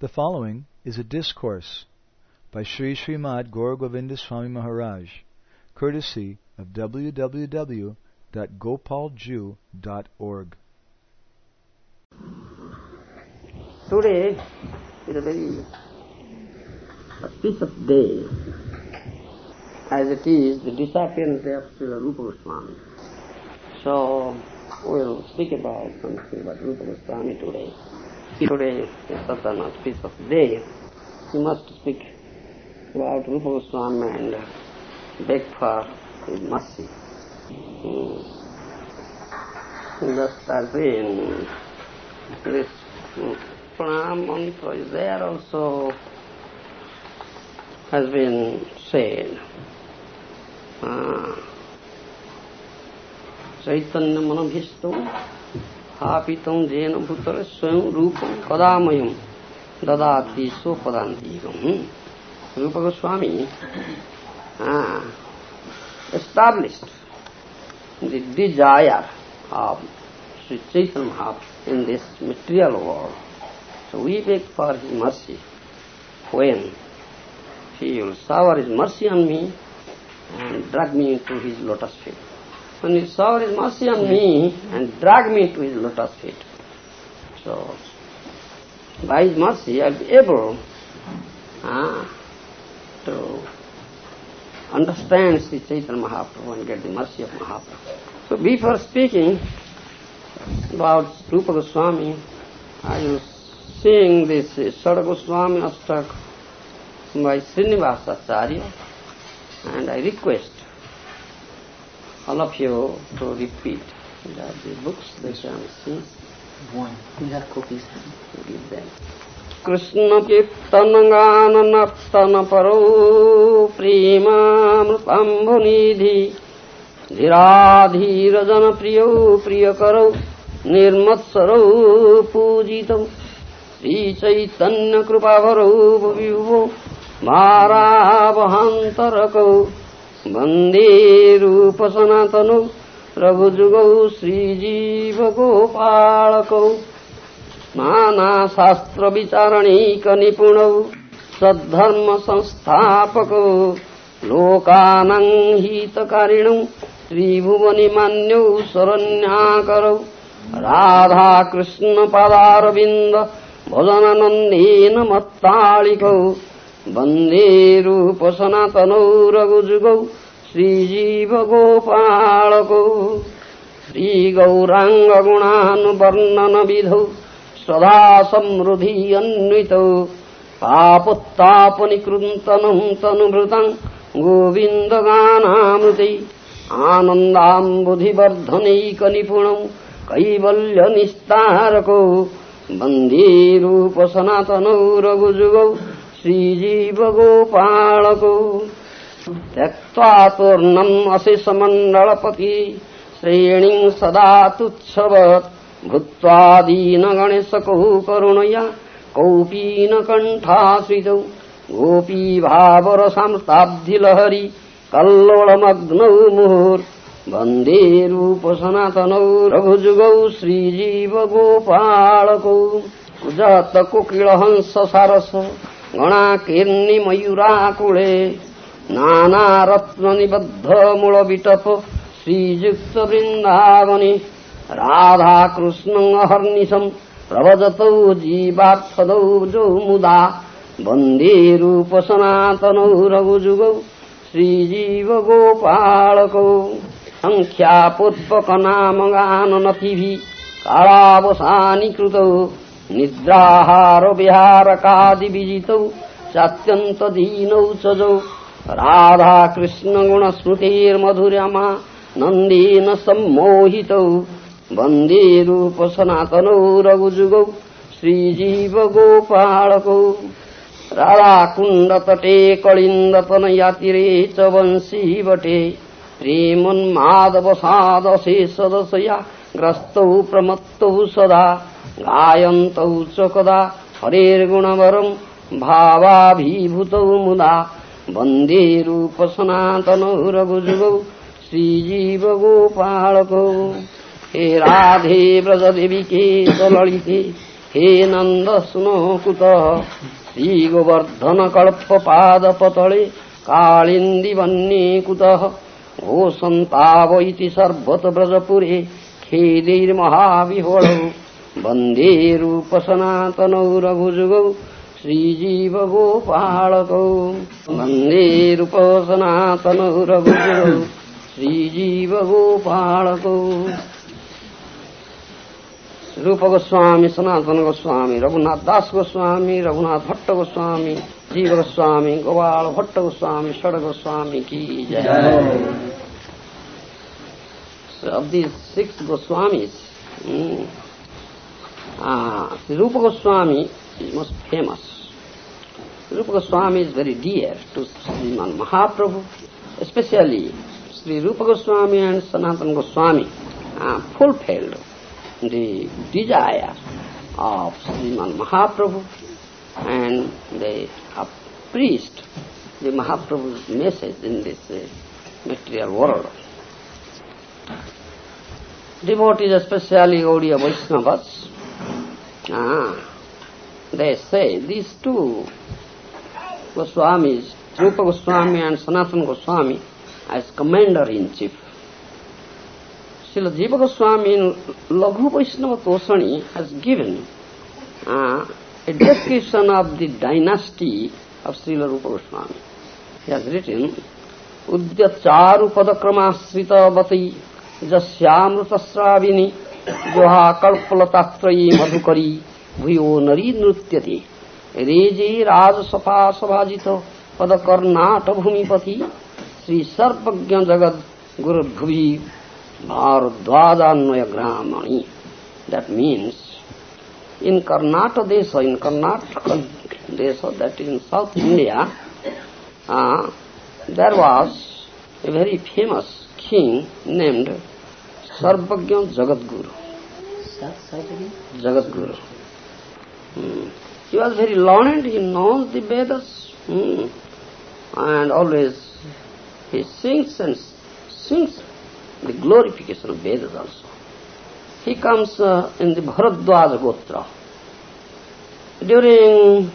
The following is a discourse by Sri Srimad Gaur Govinda Swami Maharaj, courtesy of www.gopalju.org. Today is a very of day, as it is the disappearance of Srila Rupa Goswami. So, we'll speak about something about Rupa Goswami today today is Satana's piece of day, You must speak about Rupa Goswami and beg for his mercy. Hmm. Just as in this Pranamanta is there also has been said. Ah. Chaitanya Manabhishto स्थापितं जेन भूतल स्वयं रूपं कदामयं ददाति स्वपदान्तिकम् Rupa Goswami ah, established the desire of Sri Chaitanya Mahaprabhu in this material world. So we beg for his mercy when he will shower his mercy on me and drag me into his lotus feet. When he shower his mercy on me and drag me to his lotus feet. So, by his mercy I'll be able ah, to understand Sri Chaitanya Mahaprabhu and get the mercy of Mahaprabhu. So before speaking about Rupa Goswami, I was seeing this Sada Goswami Astak by Srinivasa Acharya and I request all of you to repeat the books they can see. One. We have copies. Give them. Krishna कीर्तन गान नर्तन परो प्रेमामृताम्भुनिधि धीराधीर जन प्रिय प्रिय करौ निर्मत्सरौ पूजितौ श्री चैतन्य विभो मारावहान्तरकौ वन्दे रूप सनातनौ रघुजुगौ श्रीजीवगोपालकौ। नानाशास्त्रविचारणैकनिपुणौ सद्धर्मसंस्थापकौ लोकानां हितकारिणौ त्रिभुवनिमान्यौ शरण्याकरौ। राधाकृष्णपदारविन्द भजननन्दीन मत्तालिकौ। वन्दे रूप सनातनौ रघुजुगौ श्रीजीवगोपालकौ श्रीगौराङ्गगुणानुवर्णनविधौ सदा समृद्धि अन्वितौ। पापोत्तापनिकृन्तनं तनुभृतं गोविन्दगानामृतै आनन्दाम्बुधिवर्धनैकनिपुणौ कैवल्यनिस्तारकौ। रूपसनातनौ रघुजुगौ श्रीजीवगोपालकौ। त्यक्त्वा तूर्णम् अशेषमण्डलपति श्रेणीं सदा तुच्छवत् भूत्वा दीनगणेशकौ करुणया कौपीनकण्ठाश्रितौ गोपीभावरसांस्ताब्धिलहरि कल्लोलमग्नौ मुहुर् वंदे रूपसनातनौ रघुजुगौ श्रीजीवगोपालकौ। कुजतकोकिलहंस सारस গণাকীর্ণি ময়ূরাকুলে নানা রত্ন নিবদ্ধ মূল বিটপ শ্রীযুক্ত বৃন্দাবনী রাধা কৃষ্ণ হর্নিশম প্রভজত জীবাৎসদৌ মুদা বন্দী রূপ সনাতন রঘুযুগ শ্রীজীব গোপালক সংখ্যা পূর্বক নাম গান নথিভি কারাবসানী কৃত নিদ্রাহার বিহারকাদিবিজিতৌ, চাত্যন্তদীনৌ সজৌ। রাধা কৃষ্ণ গুণস্মৃতির মধুরামা, নন্দীন সম্মোহিত। বন্দী রূপ সনাতন রঘুযুগ, শ্রীজীব গোপালক। রাধাকুণ্ড তটে কলিন্দতনয়াতিরে চ বংশী বটে। প্রেমন্মাদবসাদশেষদশয়া গ্রস্তৌ প্রমত্তৌ সদা। गायन्तौ च कदा हरेर्गुणवरम् भावाभिभूतौ मुदा वन्दे रूपसनातनौ रघुजुगौ श्रीजीवगोपालकौ। हे राधे व्रजदेविके ललिते हे नन्द सुनो कुतः श्रीगोवर्धनकल्पपादपतले काळिन्दीवन्ये कुतः घोषन्ताव इति सर्वत व्रजपुरे खेदैर्महाविह्वलौ। वन्दे रूपसनातनौ रघुजुगौ श्रीजीवगोपालकौ वन्दे रूपसनातनौ रघुजुगौ श्रीजीवगोपालकौ रूप गोस्वामी सनातन गोस्वामी रघुनाथ दास गोस्वामी रघुनाथ भट्ट गोस्वामी जीव गोस्वामी गोपाल भट्ट गोस्वामी षड गोस्वामी की जय of these six Goswamis, mm, uh, Sri Rupa Goswami is most famous. Rupa Goswami is very dear to Sriman Mahaprabhu, especially Sri Rupa Goswami and Sanatana Goswami uh, fulfilled the desire of Sriman Mahaprabhu and they have preached the Mahaprabhu's message in this uh, material world. Devotees, especially Gaudiya Vaishnavas, ah, they say these two Goswamis, Rupa Goswami and Sanatana Goswami, as commander-in-chief. Srila Jiva Goswami in Laghu Vaishnava Tosani has given uh, a description of the dynasty of Srila Rupa Goswami. He has written, Udyacharu Padakramasritavati Jasyamrutasravini Joha Kalpalatatrayi Madhukari Bhuyo Nari Nrutyati Reje Rajasafa Savajito Padakarnata Bhumipati Sri Sarvagya Jagad Guru Bhuvi Bharadwajanvaya Gramani. That means in Karnataka Desha, in Karnataka Desha, that is in South India, uh, there was a very famous king named Sarvagya Jagadguru. Jagadguru. Hmm. He was very learned, he knows the Vedas, hmm. and always he sings and sings the glorification of Vedas also. He comes uh, in the Bharadwaja Gotra. During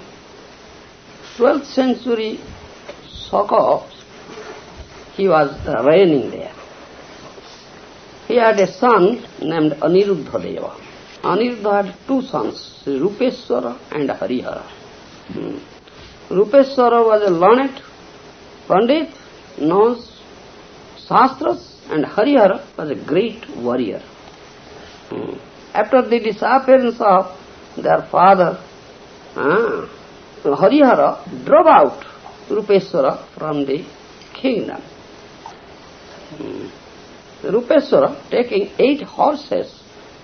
12th century Saka, he was uh, reigning there. He had a son named Aniruddha Deva. Aniruddha had two sons, Sri Rupeswara and Harihara. Hmm. Rupeswara was a learned Pandit, knows Shastras, and Harihara was a great warrior. Hmm. After the disappearance of their father, ah, Harihara drove out Rupeswara from the kingdom. Hmm. Rupeswara, taking eight horses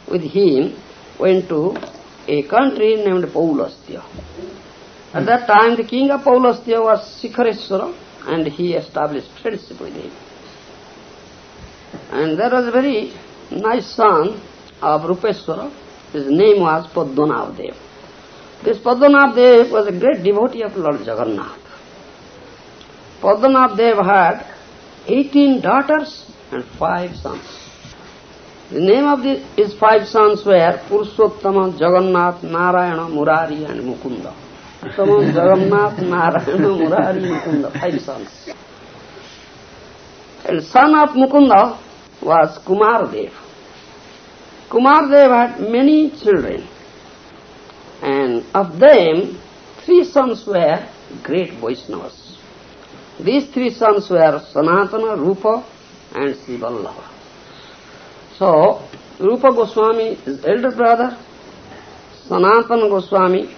with him, went to a country named Paulastya. At that time, the king of Paulastya was Sikhareswara, and he established friendship with him. And there was a very nice son of Rupeswara. His name was Padmanabdev. This Padmanabdev was a great devotee of Lord Jagannath. Padmanabdev had 18 daughters and five sons. The name of the, his five sons were Purushottama, Jagannath, Narayana, Murari and Mukunda. Purushottama, Jagannath, Narayana, Murari, Mukunda, five sons. And son of Mukunda was Kumar Dev. Kumar Dev had many children, and of them, three sons were great Vaishnavas. These three sons were Sanatana, Rupa, and Sri. So, Rupa Goswami is elder brother, Sanatana Goswami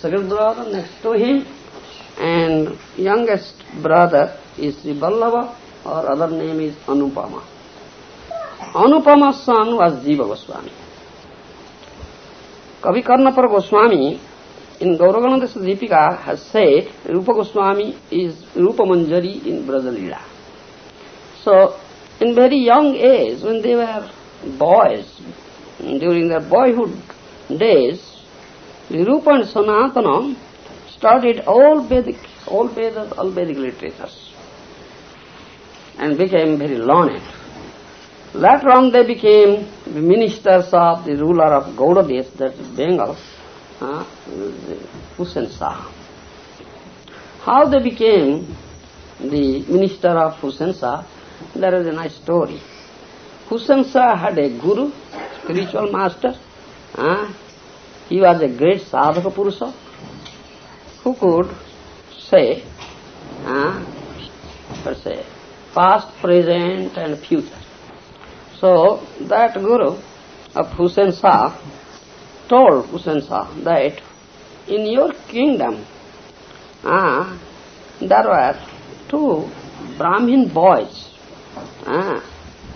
second brother next to him, and youngest brother is Sri or other name is Anupama. Anupama's son was Jiva Goswami. Kavi Karnapara Goswami in Gauragananda Deepika has said Rupa Goswami is Rupa Manjari in Brajalila. So, in very young age, when they were boys, during their boyhood days, the Rupa and Sanatana studied all Vedic, all Vedas, all Vedic literatures, and became very learned. Later on they became the ministers of the ruler of Gaudadesh, that is Bengal, uh, Hussain Shah. How they became the minister of Hussain Shah, there is a nice story. Hussain had a guru, spiritual master. Uh, he was a great sadhaka purusha who could say, uh, let's say, past, present and future. So that guru of Hussain told Hussain that in your kingdom ah, there were two Brahmin boys. Ah,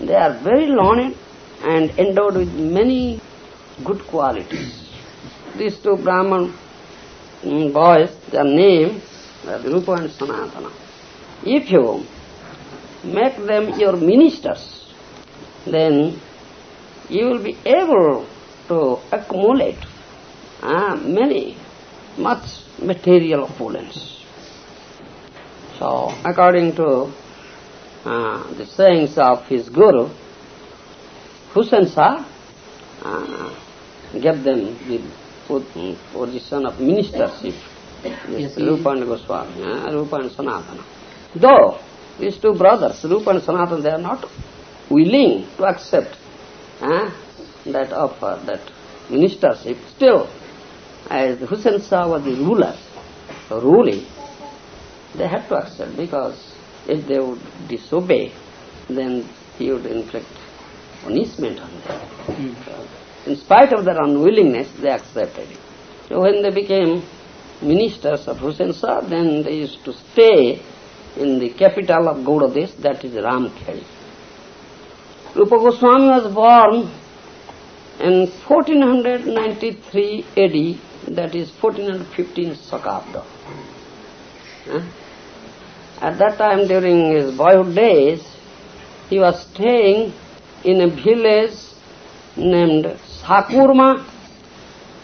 they are very learned and endowed with many good qualities. These two Brahmin mm, boys, their name are Rupa and Sanatana. If you make them your ministers, then you will be able to accumulate uh, many, much material opulence. So, according to uh, the sayings of his guru, Hussain Shah uh, gave them the position of ministership, yes, Rupa and Goswami, uh, Rupa and Sanatana. Though these two brothers, Rupa and Sanatana, they are not willing to accept eh, that offer, that ministership, still, as Hussain Shah was the ruler, ruling, they had to accept because if they would disobey, then he would inflict punishment on them. Mm. So, in spite of their unwillingness, they accepted it. So when they became ministers of Hussain Shah, then they used to stay in the capital of Gaudadesh, that is Ramkeli. Rupa Goswami was born in 1493 AD, that is 1415 Sakabda. At that time, during his boyhood days, he was staying in a village named Sakurma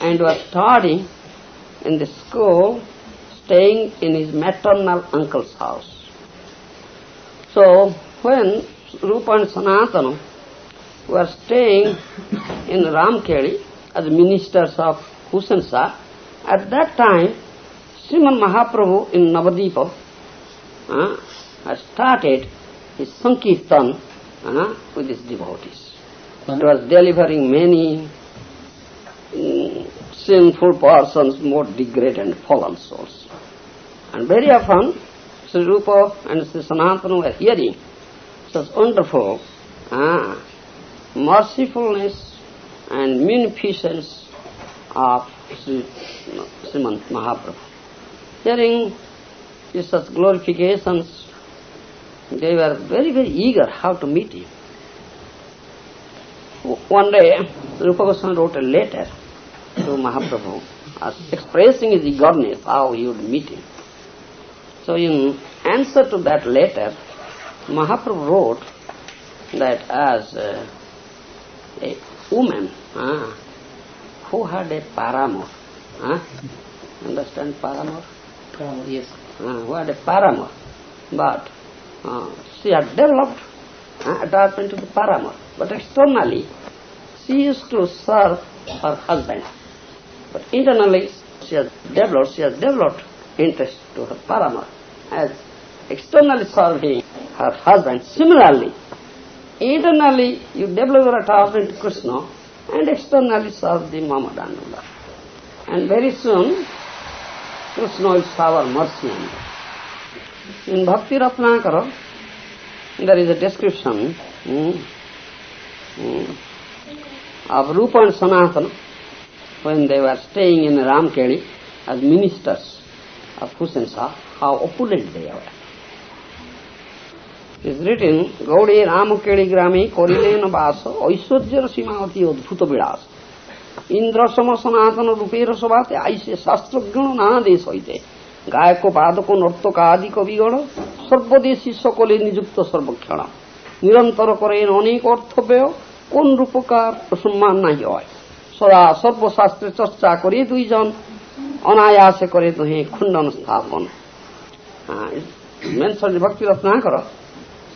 and was studying in the school, staying in his maternal uncle's house. So, when Rupa and Sanatana were staying in Ramkeli as ministers of Hussain Shah. At that time, Sriman Mahaprabhu in Navadvipa uh, started his Sankirtan uh, with his devotees. It was delivering many um, sinful persons, more degraded and fallen souls. And very often, Sri Rupa and Sri Sanatana were hearing such wonderful ah, mercifulness and munificence of Sri, Srimant Mahaprabhu. Hearing such glorifications, they were very, very eager how to meet him. One day, Rupa Goswami wrote a letter to Mahaprabhu expressing his eagerness how he would meet him. So in answer to that letter, Mahaprabhu wrote that as uh, a woman uh, who had a paramour, uh, understand paramour? Paramour, yes. Uh, who had a paramour, but uh, she had developed uh, attachment to the paramour, but externally she used to serve her husband, but internally she has developed, she has developed interest to her paramour as externally serving her husband. Similarly, internally you develop your attachment to Krishna and externally serve the Mama Dandula. And very soon, Krishna is power mercy in Bhakti Ratnakara there is a description of Rup and Sanatan when they are staying in Ramakeli as ministers of Hussain Shah how opulent they are is written गौड़ी राम केणी ग्रामी कोरिलेन बास ऐश्वर्य सीमावती अद्भुत विलास ইন্দ্র সম সনাতন রূপের সভাতে আইসে শাস্ত্রজ্ঞ নানা দেশ হইতে গায়ক পাদক নর্তক আদি কবিগণ সর্বদেশী সকলে নিযুক্ত সর্বক্ষণ। নিরন্তর করেন অনেক অর্থ ব্যয় কোন রূপকার সম্মান নাই হয়। সদা সর্বশাস্ত্রে চর্চা করে দুইজন অনায়াসে করে দুহে খুণ্ডন স্থাপন। মেনশন ভক্তি Ratnakar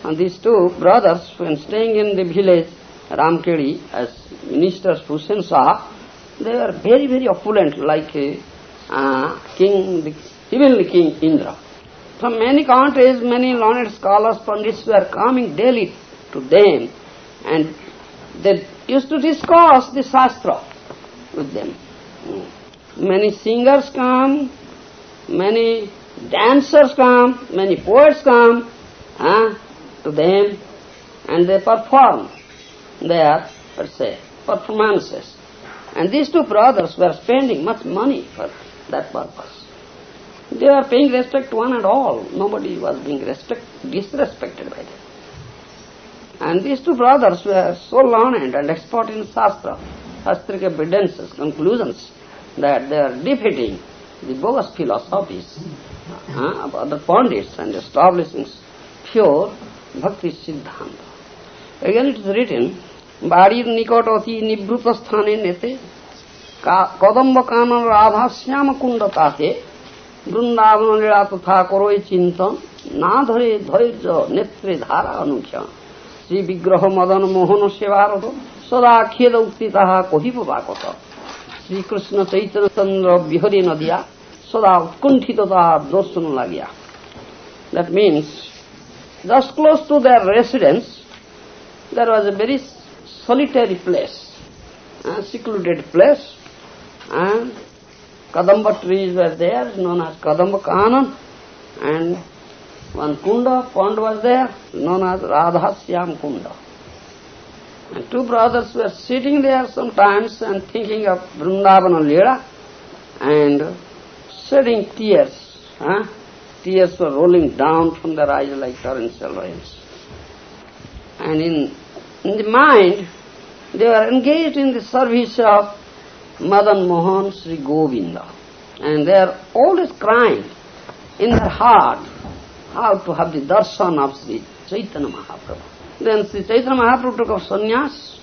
And these two brothers, when staying in the village Ramkeli as ministers to Shah, they were very, very opulent, like uh, King, the heavenly King Indra. From many countries, many learned scholars, from pundits were coming daily to them, and they used to discuss the Shastra with them. Many singers come, many dancers come, many poets come uh, to them, and they perform their, let's say, performances. And these two brothers were spending much money for that purpose. They were paying respect to one and all. Nobody was being respect, disrespected by them. And these two brothers were so learned and expert in Shastra, Shastric evidences, conclusions, that they are defeating the bogus philosophies uh, of other pundits and establishing pure bhakti siddhanta. Again it is written, বাড়ির নিকট অতি নিভৃত স্থানে নেতে কদম্ব কানন রাধা শ্যাম কুণ্ড তাতে বৃন্দাবন লীলা তথা করই চিন্তন, না ধরে ধৈর্য নেত্রে ধারা অনুক্ষণ শ্রী বিগ্রহ মদন মোহন সেবারত, সদা খেদ উক্তি তাহা কহিব বা কত শ্রীকৃষ্ণ চৈতন্যচন্দ্র বিহরি নদিয়া, সদা উৎকুণ্ঠিত তাহা দর্শন লাগিয়া। That means just close to their residence there was a very solitary place, a secluded place, and Kadamba trees were there, known as Kadamba Kanan, and one kunda, pond was there, known as Radhasyam Kunda. And two brothers were sitting there sometimes and thinking of Vrindavana Lila and shedding tears. Huh? Tears were rolling down from their eyes like torrential rains. And in, in the mind, they were engaged in the service of Madan Mohan Sri Govinda. And they are always crying in their heart how to have the darshan of Sri Chaitanya Mahaprabhu. Then Sri Chaitanya Mahaprabhu took up sannyas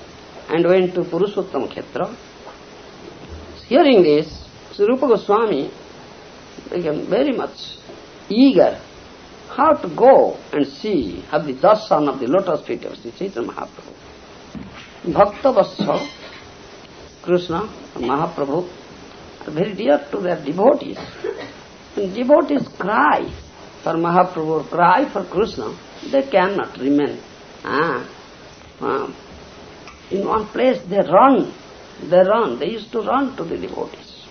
and went to Purushottam Khetra. Hearing this, Sri Rupa Goswami became very much eager how to go and see, have the darshan of the lotus feet of Sri Chaitanya Mahaprabhu. Bhakta Krishna and Mahaprabhu are very dear to their devotees. Devotees cry for Mahaprabhu cry for Krishna, they cannot remain. Ah, ah. In one place they run, they run, they used to run to the devotees.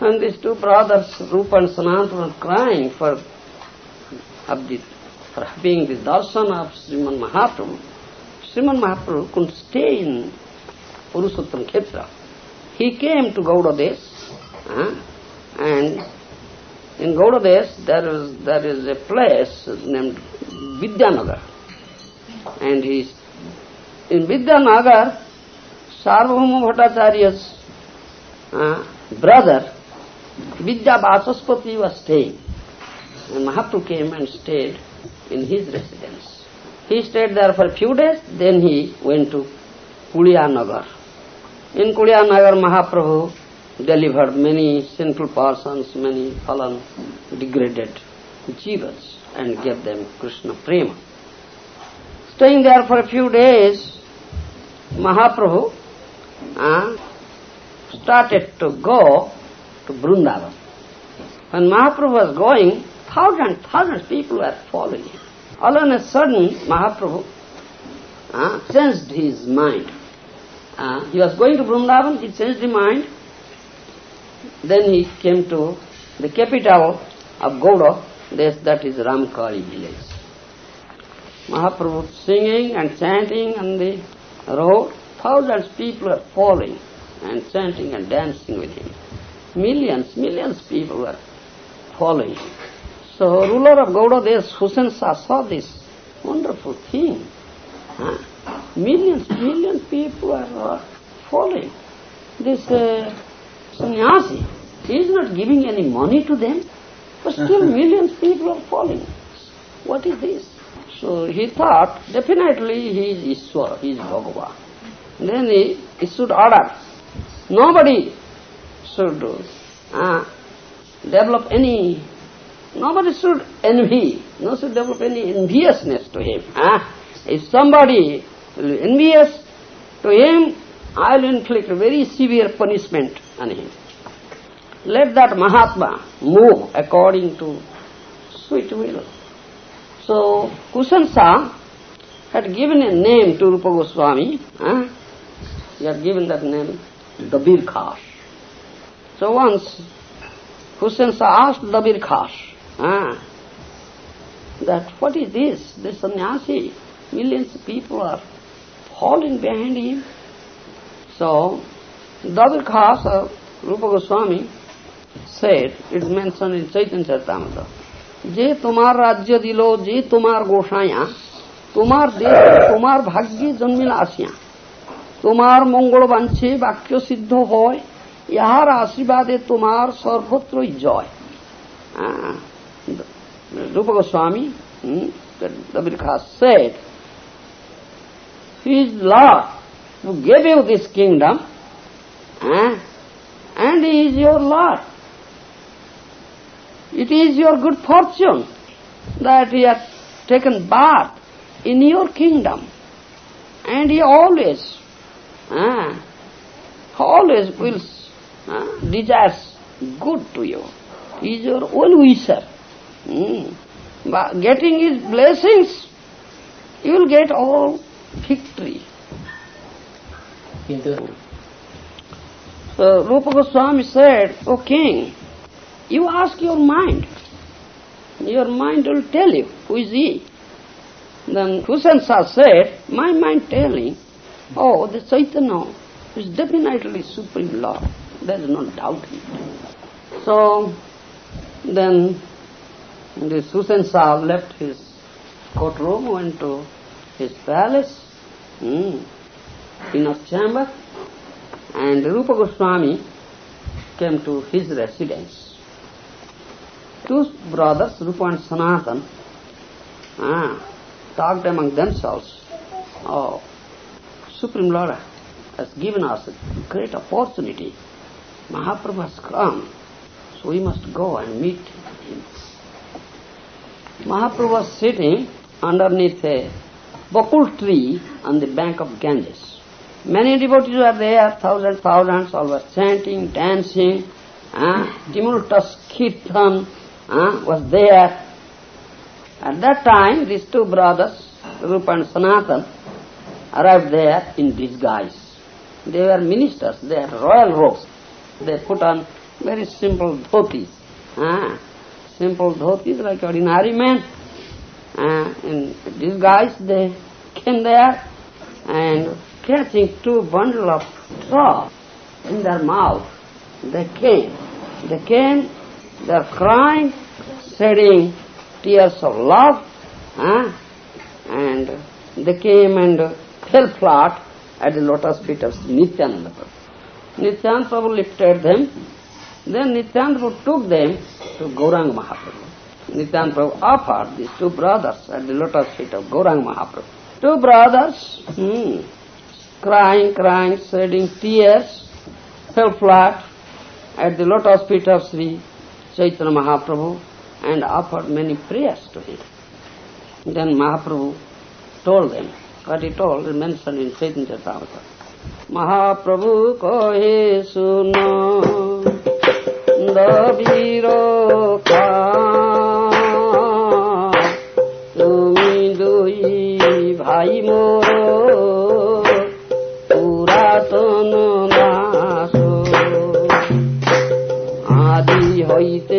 And these two brothers, Rupa and Sanatana, were crying for, of the, for having the darshan of Sriman Mahaprabhu. Sriman Mahaprabhu couldn't stay in Purushottam Khetra. He came to Gaudadesh, uh, and in Gaudadesh there is, there is a place named Vidyanagar. And he, in Vidyanagar, Sarvabhauma Bhattacharya's uh, brother, Vidya Vasaspati was staying. Mahaprabhu came and stayed in his residence. He stayed there for a few days, then he went to Nagar. In Nagar, Mahaprabhu delivered many sinful persons, many fallen, degraded jivas and gave them Krishna prema. Staying there for a few days, Mahaprabhu uh, started to go to Vrindavan. When Mahaprabhu was going, thousands, thousands people were following him. All of a sudden, Mahaprabhu uh, changed his mind. Uh, he was going to Vrindavan, he changed his mind. Then he came to the capital of Gauda, that is Ramkeli village. Mahaprabhu singing and chanting on the road, thousands of people were following and chanting and dancing with him. Millions, millions of people were following him. So ruler of Gauda Desh, Hussain Shah saw this wonderful thing. Huh? Millions, millions people are uh, following. This uh, sannyasi, he is not giving any money to them, but still millions of people are following. What is this? So he thought, definitely he is Ishwar, he is Bhagavan. Then he issued order. Nobody should uh, develop any, nobody should envy no should develop any enviousness to him. If somebody be envious to him, I will inflict very severe punishment on him. Let that Mahatma move according to sweet will. So, Hussain Shah had given a name to Rupa Goswami. Huh? He had given that name, Dabir Khas. So once Hussain Shah asked Dabir Khas, huh, that what is this, this sannyasi? Millions of people are falling behind him. So, Dabir Khash of Rupa Goswami said, it's mentioned in Chaitanya Charitamrita, যে তোমার রাজ্য দিল যে তোমার গোসাইয়া তোমার দেশ তোমার ভাগ্যে জন্মিল আসিয়া তোমার মঙ্গল বাঞ্ছে বাক্য সিদ্ধ হয় ইহার আশীর্বাদে তোমার সর্বত্রই জয় Rupa Goswami, hmm, Dabirkha said, He is Lord who gave you this kingdom, eh? and He is your Lord. It is your good fortune that He has taken birth in your kingdom. And He always, eh, always will eh, desires good to you. He is your well-wisher. Mm. By getting his blessings, you will get all victory. So Rupa Goswami said, O king, you ask your mind. Your mind will tell you who is he. Then Hussain Shah said, my mind telling, oh, the Chaitanya is definitely Supreme Lord. There is no doubt. So, then the Hussain Shah left his courtroom, went to his palace, hmm, inner chamber, and Rupa Goswami came to his residence two brothers, Rupa and Sanatan, ah, talked among themselves, oh, Supreme Lord has given us a great opportunity. Mahaprabhu has come, so we must go and meet him. Mahaprabhu was sitting underneath a bakul tree on the bank of Ganges. Many devotees were there, thousands, thousands, all were chanting, dancing, ah, tumultuous kirtan, uh, was there. At that time, these two brothers, Rupa and Sanatan, arrived there in disguise. They were ministers, they had royal robes. They put on very simple dhotis. Uh, simple dhotis like ordinary men. Uh, in disguise they came there and catching two bundle of straw in their mouth, they came. They came they are crying, shedding tears of love, and they came and fell flat at the lotus feet of Nityananda Prabhu. Nityananda Prabhu lifted them, then Nityananda took them to Gauranga Mahaprabhu. Nityananda Prabhu offered these two brothers at the lotus feet of Gauranga Mahaprabhu. Two brothers, hmm, crying, crying, shedding tears, fell flat at the lotus feet of Sri Chaitanya Mahaprabhu and offered many prayers to him. Then Mahaprabhu told them, what he told is mentioned in Chaitanya Charitamrita. Mahaprabhu kohe suno নবীর তুমি দুই ভাই মোর পুরাতন নাশ আদি হইতে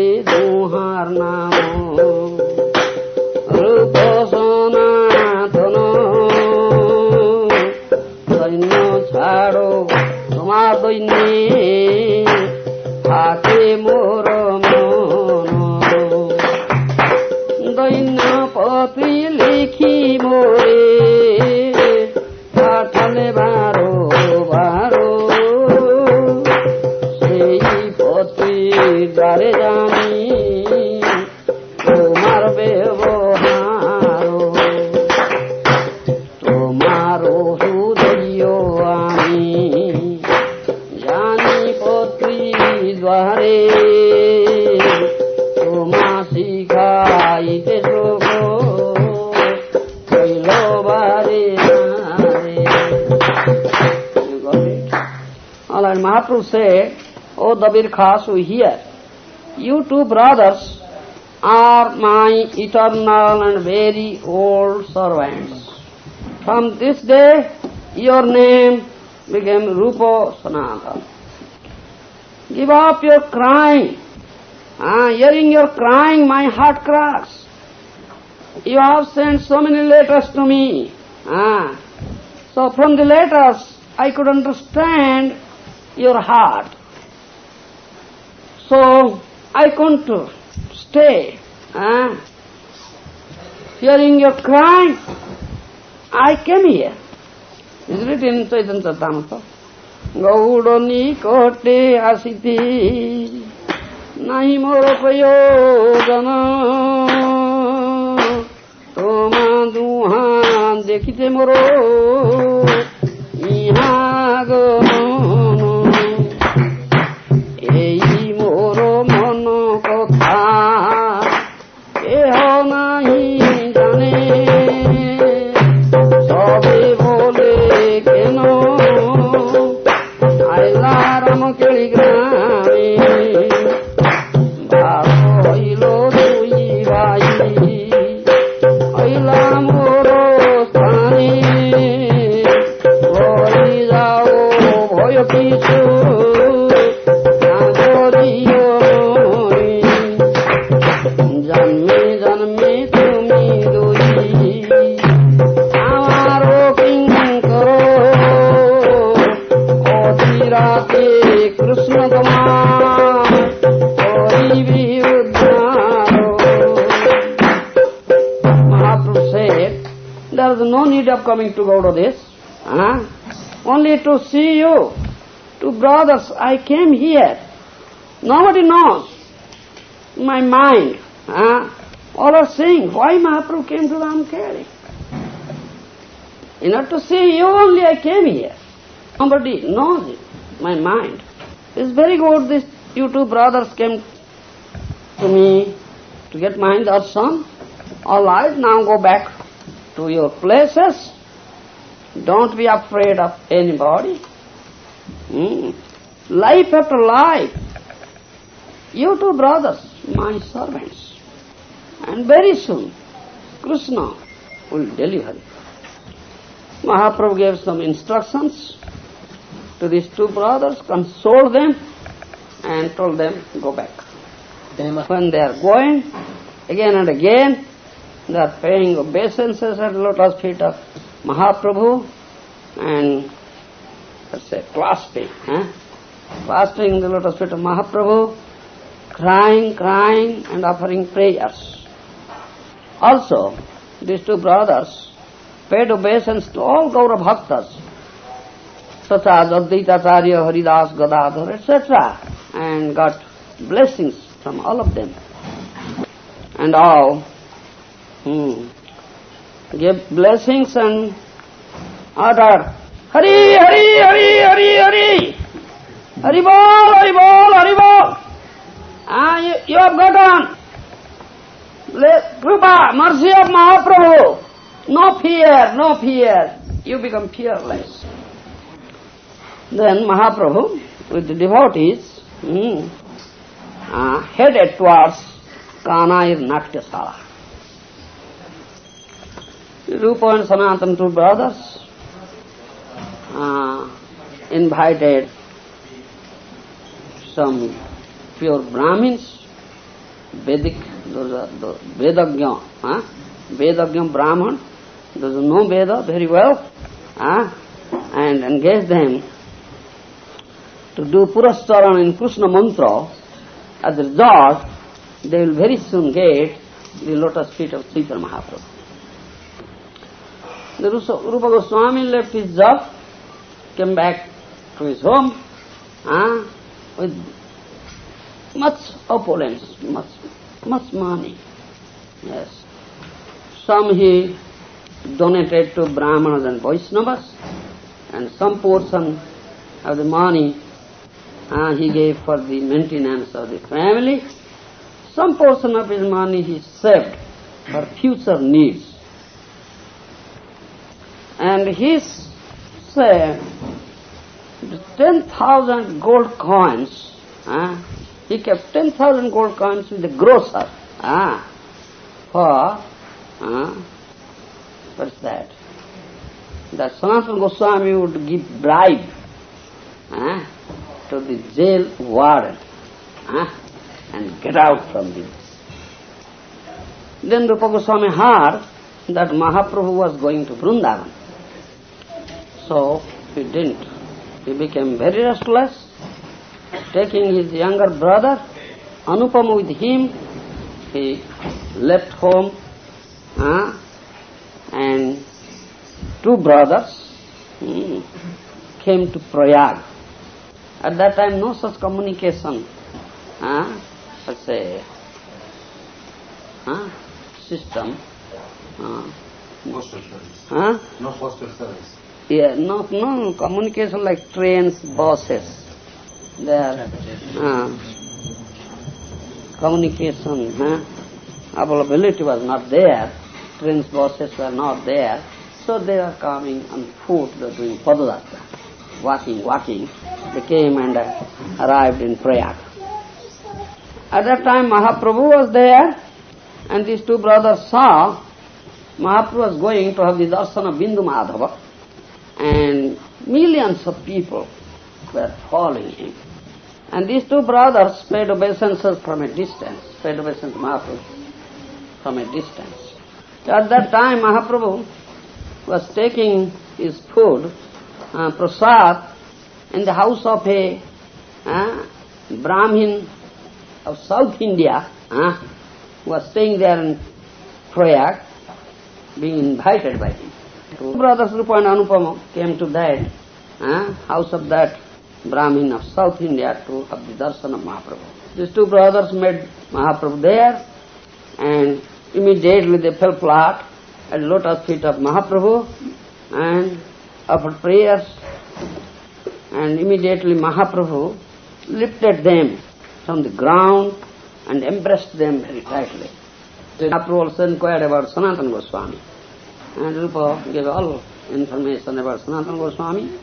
Dabir Khasu, hear, you two brothers are my eternal and very old servants. From this day, your name became Rupa Sanatana. Give up your crying. Ah, hearing your crying, my heart cracks. You have sent so many letters to me. Ah, so from the letters, I could understand your heart. So I couldn't stay. Ah, hearing your crying, I came here. It's written in Chaitanya Charitamrita. Gaur নিকটে আসিতে নাই মোর প্রয়োজন তোমা দুহা দেখিতে মোর ইহা গণ peligrare coming to Gaudadesh. Huh? Only to see you. Two brothers, I came here. Nobody knows my mind. Huh? All are saying, why Mahaprabhu came to Ramkeli? In order to see you only I came here. Nobody knows it, my mind. It's very good this you two brothers came to me to get my darshan. All right, now go back to your places. Don't be afraid of anybody. Hmm. Life after life. You two brothers, my servants. And very soon, Krishna will deliver you. Mahaprabhu gave some instructions to these two brothers, consoled them, and told them, go back. When they are going, again and again, they are paying obeisances at lotus feet of Mahaprabhu and let's say clasping, eh? clasping the lotus feet of Mahaprabhu, crying, crying and offering prayers. Also, these two brothers paid obeisance to all Gaura Bhaktas, such as Advaitacharya, Haridas, Gadadhar, etc., and got blessings from all of them. And all hmm, gave blessings and uttered, Hari, Hari, Hari, Hari, Hari, Hari Bol, Hari Bol, Hari Bol. Ah, you, you have gotten Kripa, mercy of Mahaprabhu. No fear, no fear. You become fearless. Then Mahaprabhu, with the devotees, hmm, uh, headed towards Kanair Natyasala. Rupa and Sanatan, two brothers, uh, invited some pure Brahmins, Vedic, those Vedagya, huh? Vedagya Brahman, those know Veda very well, huh? and engage them to do Purascharan in Krishna mantra, as a result, they will very soon get the lotus feet of Chaitanya Mahaprabhu. The Rupa Goswami left his job, came back to his home, ah, with much opulence, much, much money. Yes. Some he donated to Brahmanas and Vaishnavas, and some portion of the money uh, he gave for the maintenance of the family. Some portion of his money he saved for future needs. And his say, 10,000 gold coins. Uh, he kept 10,000 gold coins with the grocer uh, for, uh, what's that? That Sanatana Goswami would give bribe uh, to the jail warden uh, and get out from this. Then Rupa Goswami heard that Mahaprabhu was going to Vrindavan. So he didn't. He became very restless, taking his younger brother, Anupama with him, he left home uh, and two brothers hmm, came to Prayag. At that time no such communication, uh, let's say, uh, system. Uh, Postal service. huh? No postal service. Yeah, no, no communication like trains, buses. There, uh, communication, huh? availability was not there. Trains, buses were not there. So they were coming on foot, they were doing padayatra, walking, walking. They came and uh, arrived in Prayag. At that time Mahaprabhu was there and these two brothers saw Mahaprabhu was going to have the darshan of Bindu Madhava and millions of people were following him. And these two brothers paid obeisances from a distance, paid obeisance to Mahaprabhu from a distance. At that time Mahaprabhu was taking his food, uh, prasad, in the house of a uh, Brahmin of South India, uh, was staying there in Prayag, being invited by him. Two brothers Rupa and Anupama came to that house of that Brahmin of South India to have the darshan of Mahaprabhu. These two brothers met Mahaprabhu there and immediately they fell flat at lotus feet of Mahaprabhu and offered prayers and immediately Mahaprabhu lifted them from the ground and embraced them very tightly. Then Mahaprabhu also inquired about Sanatana Goswami and Rupa gave all information about Sanatana Goswami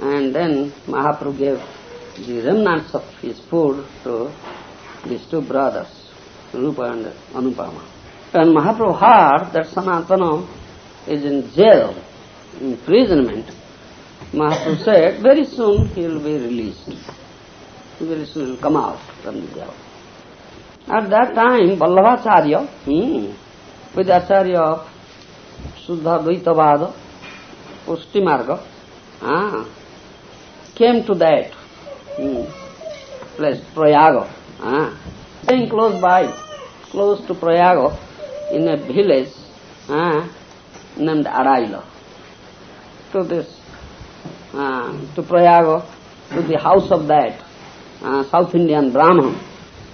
and then Mahaprabhu gave the remnants of his food to these two brothers, Rupa and Anupama. And Mahaprabhu heard that Sanatana is in jail, imprisonment, Mahaprabhu said, very soon he will be released. Very soon he will come out from the jail. At that time, Vallabhacharya, hmm, with the Acharya of Suddha Dvaitavada, Pushti Marga, ah, came to that place, Prayaga. Ah, staying close by, close to Prayaga, in a village ah, named Araila. To this, ah, to Prayaga, to the house of that South Indian Brahman,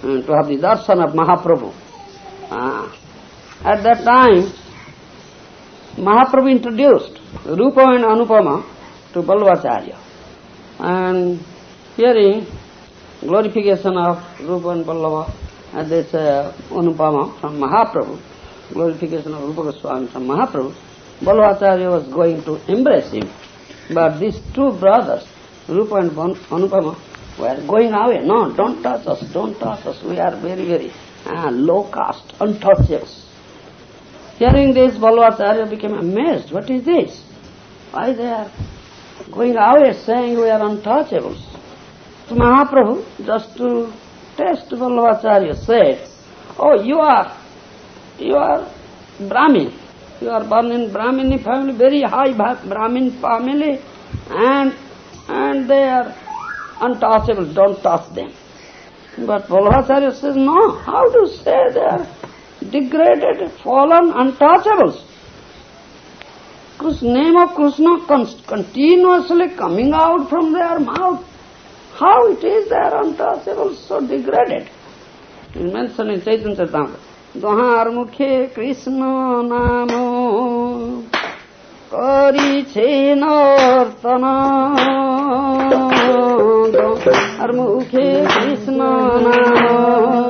to have the darshan of Mahaprabhu. Ah, at that time, Mahaprabhu introduced Rupa and Anupama to Vallabhacharya. And hearing glorification of Rupa and Ballava, and this uh, Anupama from Mahaprabhu, glorification of Rupa Goswami from Mahaprabhu, Vallabhacharya was going to embrace him. But these two brothers, Rupa and Anupama, were going away. No, don't touch us, don't touch us. We are very, very uh, low caste, untouchables. Hearing this, Vallabhacharya became amazed. What is this? Why they are going away saying we are untouchables? So Mahaprabhu, just to test Vallabhacharya, said, Oh, you are, you are Brahmin. You are born in Brahmini family, very high Brahmin family, and and they are untouchable, don't touch them. But Vallabhacharya says, no, how to say they are degraded, fallen, untouchables? Krishna, name of Krishna con- continuously coming out from their mouth. How it is they are untouchable, so degraded? It is mentioned in Chaitanya Charitamrita. দোহার মুখে কৃষ্ণ নাম করিছে নর্তন আর মুখে কৃষ্ণ নাম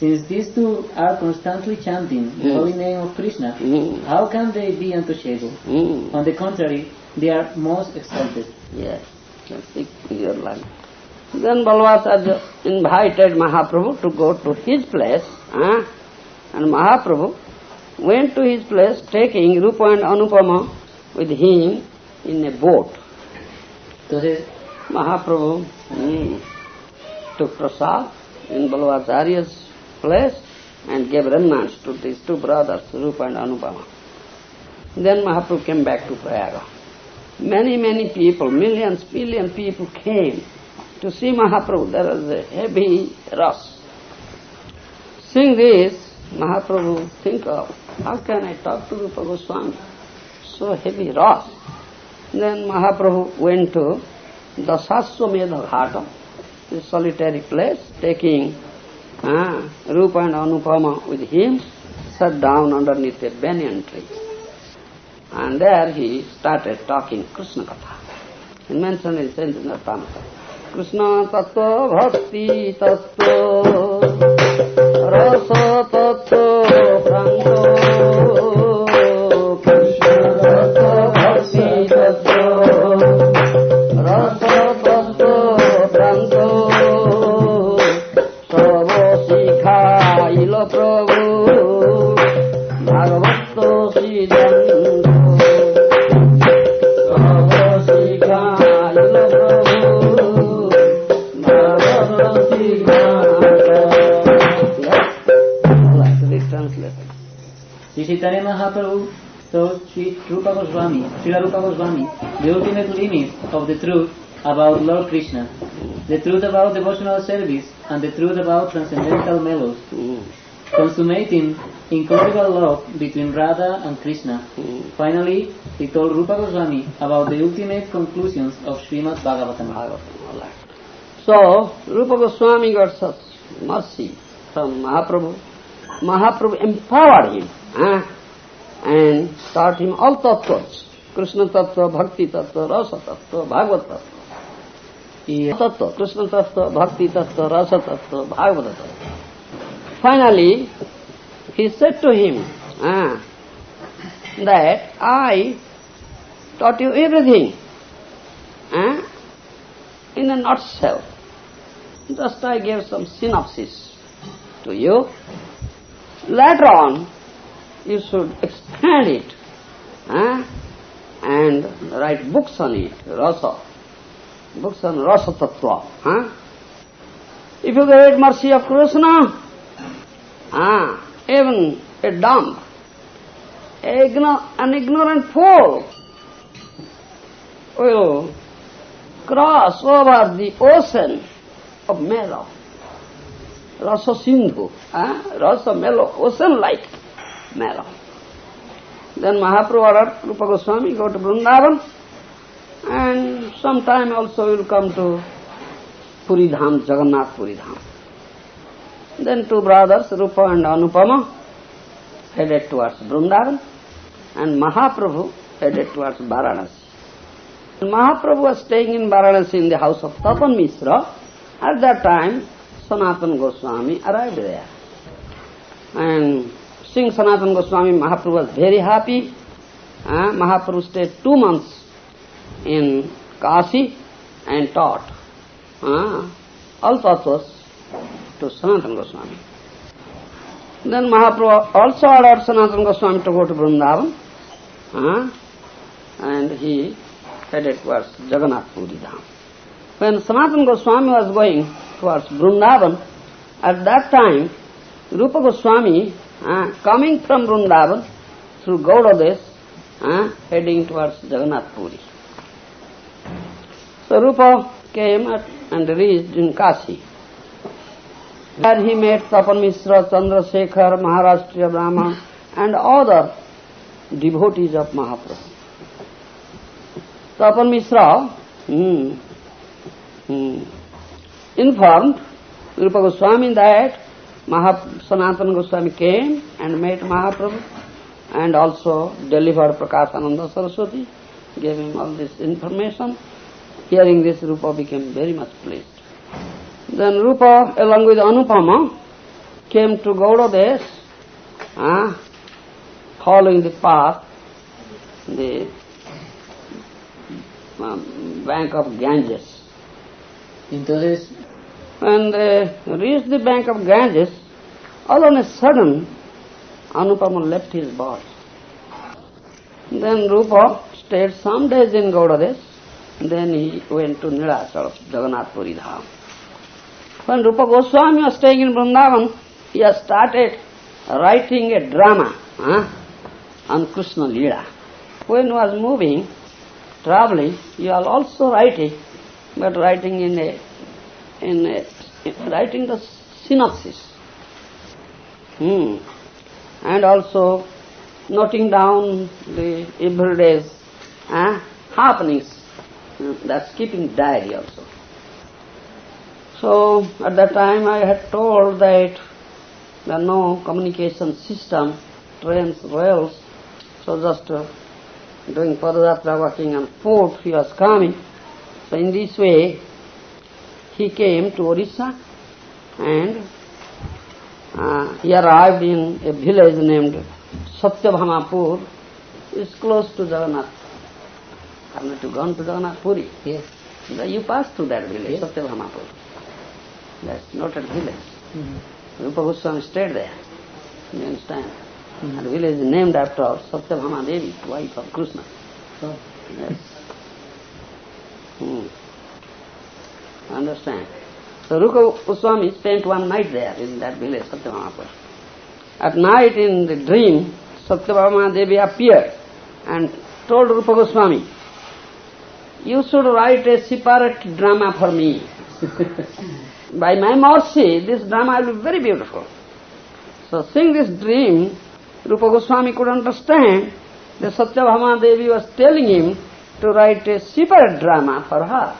Since these two are constantly chanting the Hmm. holy name of Krishna, Hmm. how can they be untouchable? Hmm. On the contrary, they are most exalted. Yes, that's the clear line. Then Vallabhacharya invited Mahaprabhu to go to his place, huh? and Mahaprabhu went to his place taking Rupa and Anupama with him in a boat. Entonces, Mahaprabhu hmm, took prasad in Vallabhacharya's place and gave remnants to these two brothers, Rupa and Anupama. Then Mahaprabhu came back to Prayaga. Many, many people, millions, billion people came to see Mahaprabhu. There was a heavy rush. Seeing this, Mahaprabhu think of, how can I talk to Rupa Goswami? So heavy rush. Then Mahaprabhu went to the Saswamedha Ghata, a solitary place, taking uh, Rupa and Anupama with him, sat down underneath a banyan tree. And there he started talking Krishna Katha. He mentioned in Nartamata. Krishna Tattva Bhakti Tattva Rasa Tattva Prango Mahaprabhu taught Sri Rupa Goswami, Sri Rupa Goswami, the ultimate limit of the truth about Lord Krishna, the truth about devotional service, and the truth about transcendental mellows, consummating inconceivable love between Radha and Krishna. Finally, he told Rupa Goswami about the ultimate conclusions of Srimad Bhagavatam. So, Rupa Goswami got such mercy from Mahaprabhu. Mahaprabhu empowered him eh, and taught him all tattvas. Krishna tattva, bhakti tattva, rasa tattva, bhagavad tattva. Tattva, Krishna tattva, bhakti tattva, rasa tattva, bhagavad tattva. Finally, he said to him eh, that I taught you everything eh, in a nutshell. Just I gave some synopsis to you. Later on, you should expand it eh, and write books on it, rasa, books on rasa tattva. Huh? If you get mercy of Krishna, ah, even a dumb, an ignorant fool will cross over the ocean of mellow. Rasa Sindhu, eh? Rasa mellow, ocean mellow. Then Mahaprabhu ordered Rupa Goswami go to Vrindavan and sometime also will come to Puri Dham, Jagannath Puri Dham. Then two brothers, Rupa and Anupama, headed towards Vrindavan and Mahaprabhu headed towards Varanasi. Mahaprabhu was staying in Varanasi in the house of Tapan Mishra. At that time, Sanatan Goswami arrived there. And seeing Sanatan Goswami, Mahaprabhu was very happy. Uh, Mahaprabhu stayed two months in Kashi and taught uh, all tattvas to Sanatan Goswami. Then Mahaprabhu also ordered Sanatan Goswami to go to Vrindavan. Uh, and he headed towards Jagannath Puri Dham. When Sanatana Goswami was going towards Vrindavan, at that time, Rupa Goswami, uh, coming from Vrindavan through Gaudadesh, uh, heading towards Jagannath Puri. So Rupa came at, and reached in Kashi. There he met Tapan Mishra, Chandrasekhar, Maharashtriya Brahman, and other devotees of Mahaprabhu. Tapan Mishra hmm, hmm, informed Rupa Goswami that Sanatana Goswami came and met Mahaprabhu and also delivered Prakashananda Saraswati, gave him all this information. Hearing this, Rupa became very much pleased. Then Rupa, along with Anupama, came to Gaudadesh, uh, following the path, the um, bank of Ganges. Entonces, When uh, they reached the bank of Ganges, all on a sudden, Anupama left his body. Then Rupa stayed some days in Gaudadesh, then he went to Nilachal, Jagannath Puri Dham. When Rupa Goswami was staying in Vrindavan, he has started writing a drama huh, on Krishna Leela. When he was moving, traveling, he was also writing, but writing in a, in writing the synopsis. Hmm. And also noting down the everyday's uh, happenings. Hmm, That's keeping diary also. So at that time I had told that there are no communication system, trains, rails, so just uh, doing Padayatra walking on foot he was coming. So in this way he came to Orissa and uh, he arrived in a village named Satyabhamapur. It's close to Jagannath. Haven't you gone to Jagannath Puri? yes. You passed through that village, Yes. Satyabhamapur. That's noted village. Mhm. Rupa Goswami stayed there. You understand? Mhm. And village is named after Satyabhama Devi, wife of Krishna. So, Yes. Hmm. Understand? So Rupa Goswami spent one night there in that village, Satyabhamapur. At night in the dream, Satyabhama Devi appeared and told Rupa Goswami, you should write a separate drama for me. By my mercy, this drama will be very beautiful. So seeing this dream, Rupa Goswami could understand that Satyabhama Devi was telling him to write a separate drama for her.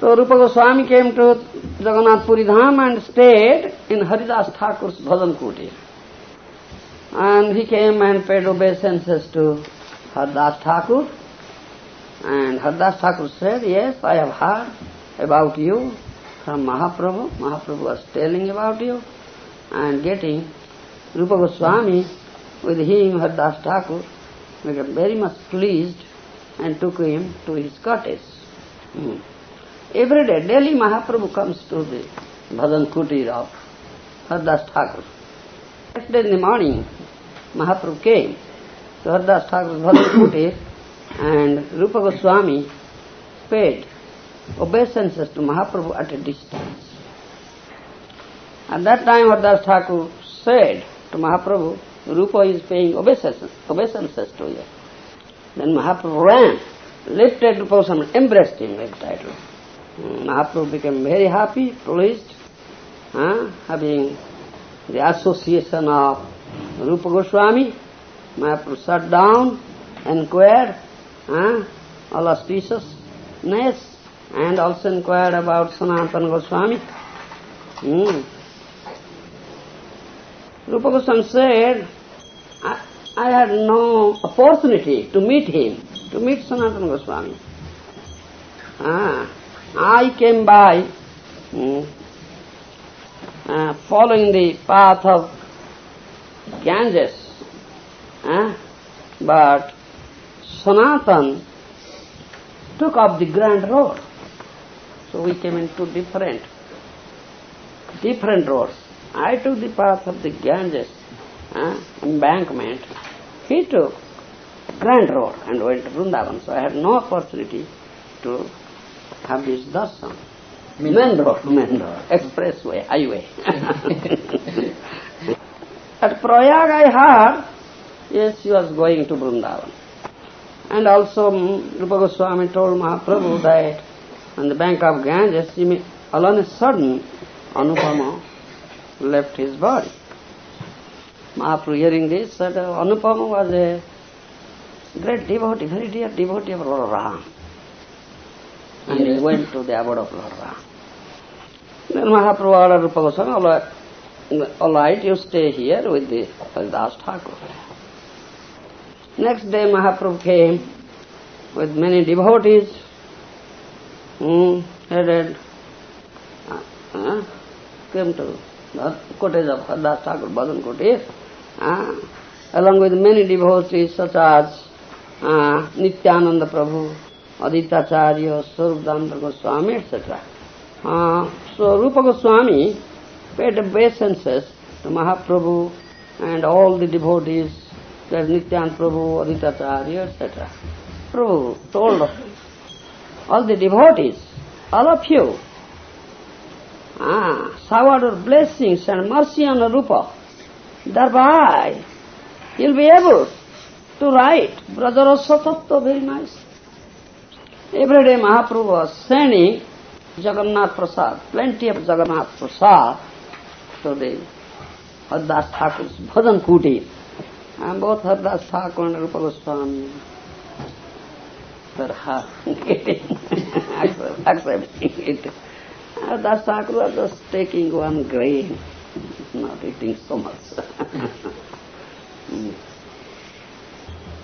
So Rupa Goswami came to Jagannath Puri Dham and stayed in Haridas Thakur's Bhajan Kuti. And he came and paid obeisances to Haridas Thakur. And Haridas Thakur said, yes, I have heard about you from Mahaprabhu. Mahaprabhu was telling about you and getting Rupa Goswami with him, Haridas Thakur, became very much pleased and took him to his cottage. Hmm. Every day, daily Mahaprabhu comes to the bhajan kutir of Haridas Thakur. Next day in the morning, Mahaprabhu came to Haridas Thakur's bhajan kutir and Rupa Goswami paid obeisances to Mahaprabhu at a distance. At that time Haridas Thakur said to Mahaprabhu, Rupa is paying obeisances, obeisances to you. Then Mahaprabhu ran, lifted Rupa Goswami, embraced him very tightly. Mahaprabhu became very happy, pleased, having the association of Rupa Goswami. Mahaprabhu sat down, inquired huh, all auspiciousness, and also inquired about Sanatana Goswami. Hmm. Rupa Goswami said, I, I had no opportunity to meet him, to meet Sanatana Goswami. Ah, I came by hmm, uh, following the path of Ganges, but Sanatan took up the grand road. So we came into different, different roads. I took the path of the Ganges embankment. He took grand road and went to Vrindavan. So I had no opportunity to have this darshan. Main road, main road, expressway, highway. At Prayag I heard, yes, he was going to Vrindavan. And also mm, Rupa Goswami told Mahaprabhu that on the bank of Ganges, he may, all on a sudden, Anupama left his body. Mahaprabhu hearing this said, Anupama was a great devotee, very dear devotee of Ram. And he went to the abode of Lord. Then Mahaprabhu ordered Goswami, all right, all right, you stay here with the Das Thakur. Next day Mahaprabhu came with many devotees, hmm, headed uh, came to the cottage of Haridas Thakur, Bhajan cottage, uh, along with many devotees such as uh, Nityananda Prabhu, Advaitacharya, Swarupdanda Goswami, etc. Uh, so Rupa Goswami paid obeisances to Mahaprabhu and all the devotees, there's Nityan Prabhu, Advaitacharya, etc. Prabhu told all the devotees, all of you, ah, showered blessings and mercy on Rupa. Thereby, you'll be able to write Brajara Tattva very nice. Every day Mahaprabhu was sending Jagannath Prasad, plenty of Jagannath Prasad to the Haridas Thakur's Bhajan Kuti. And both Haridas Thakur and Rupa Goswami were getting, accepting it. Haridas Thakur was just taking one grain, not eating so much.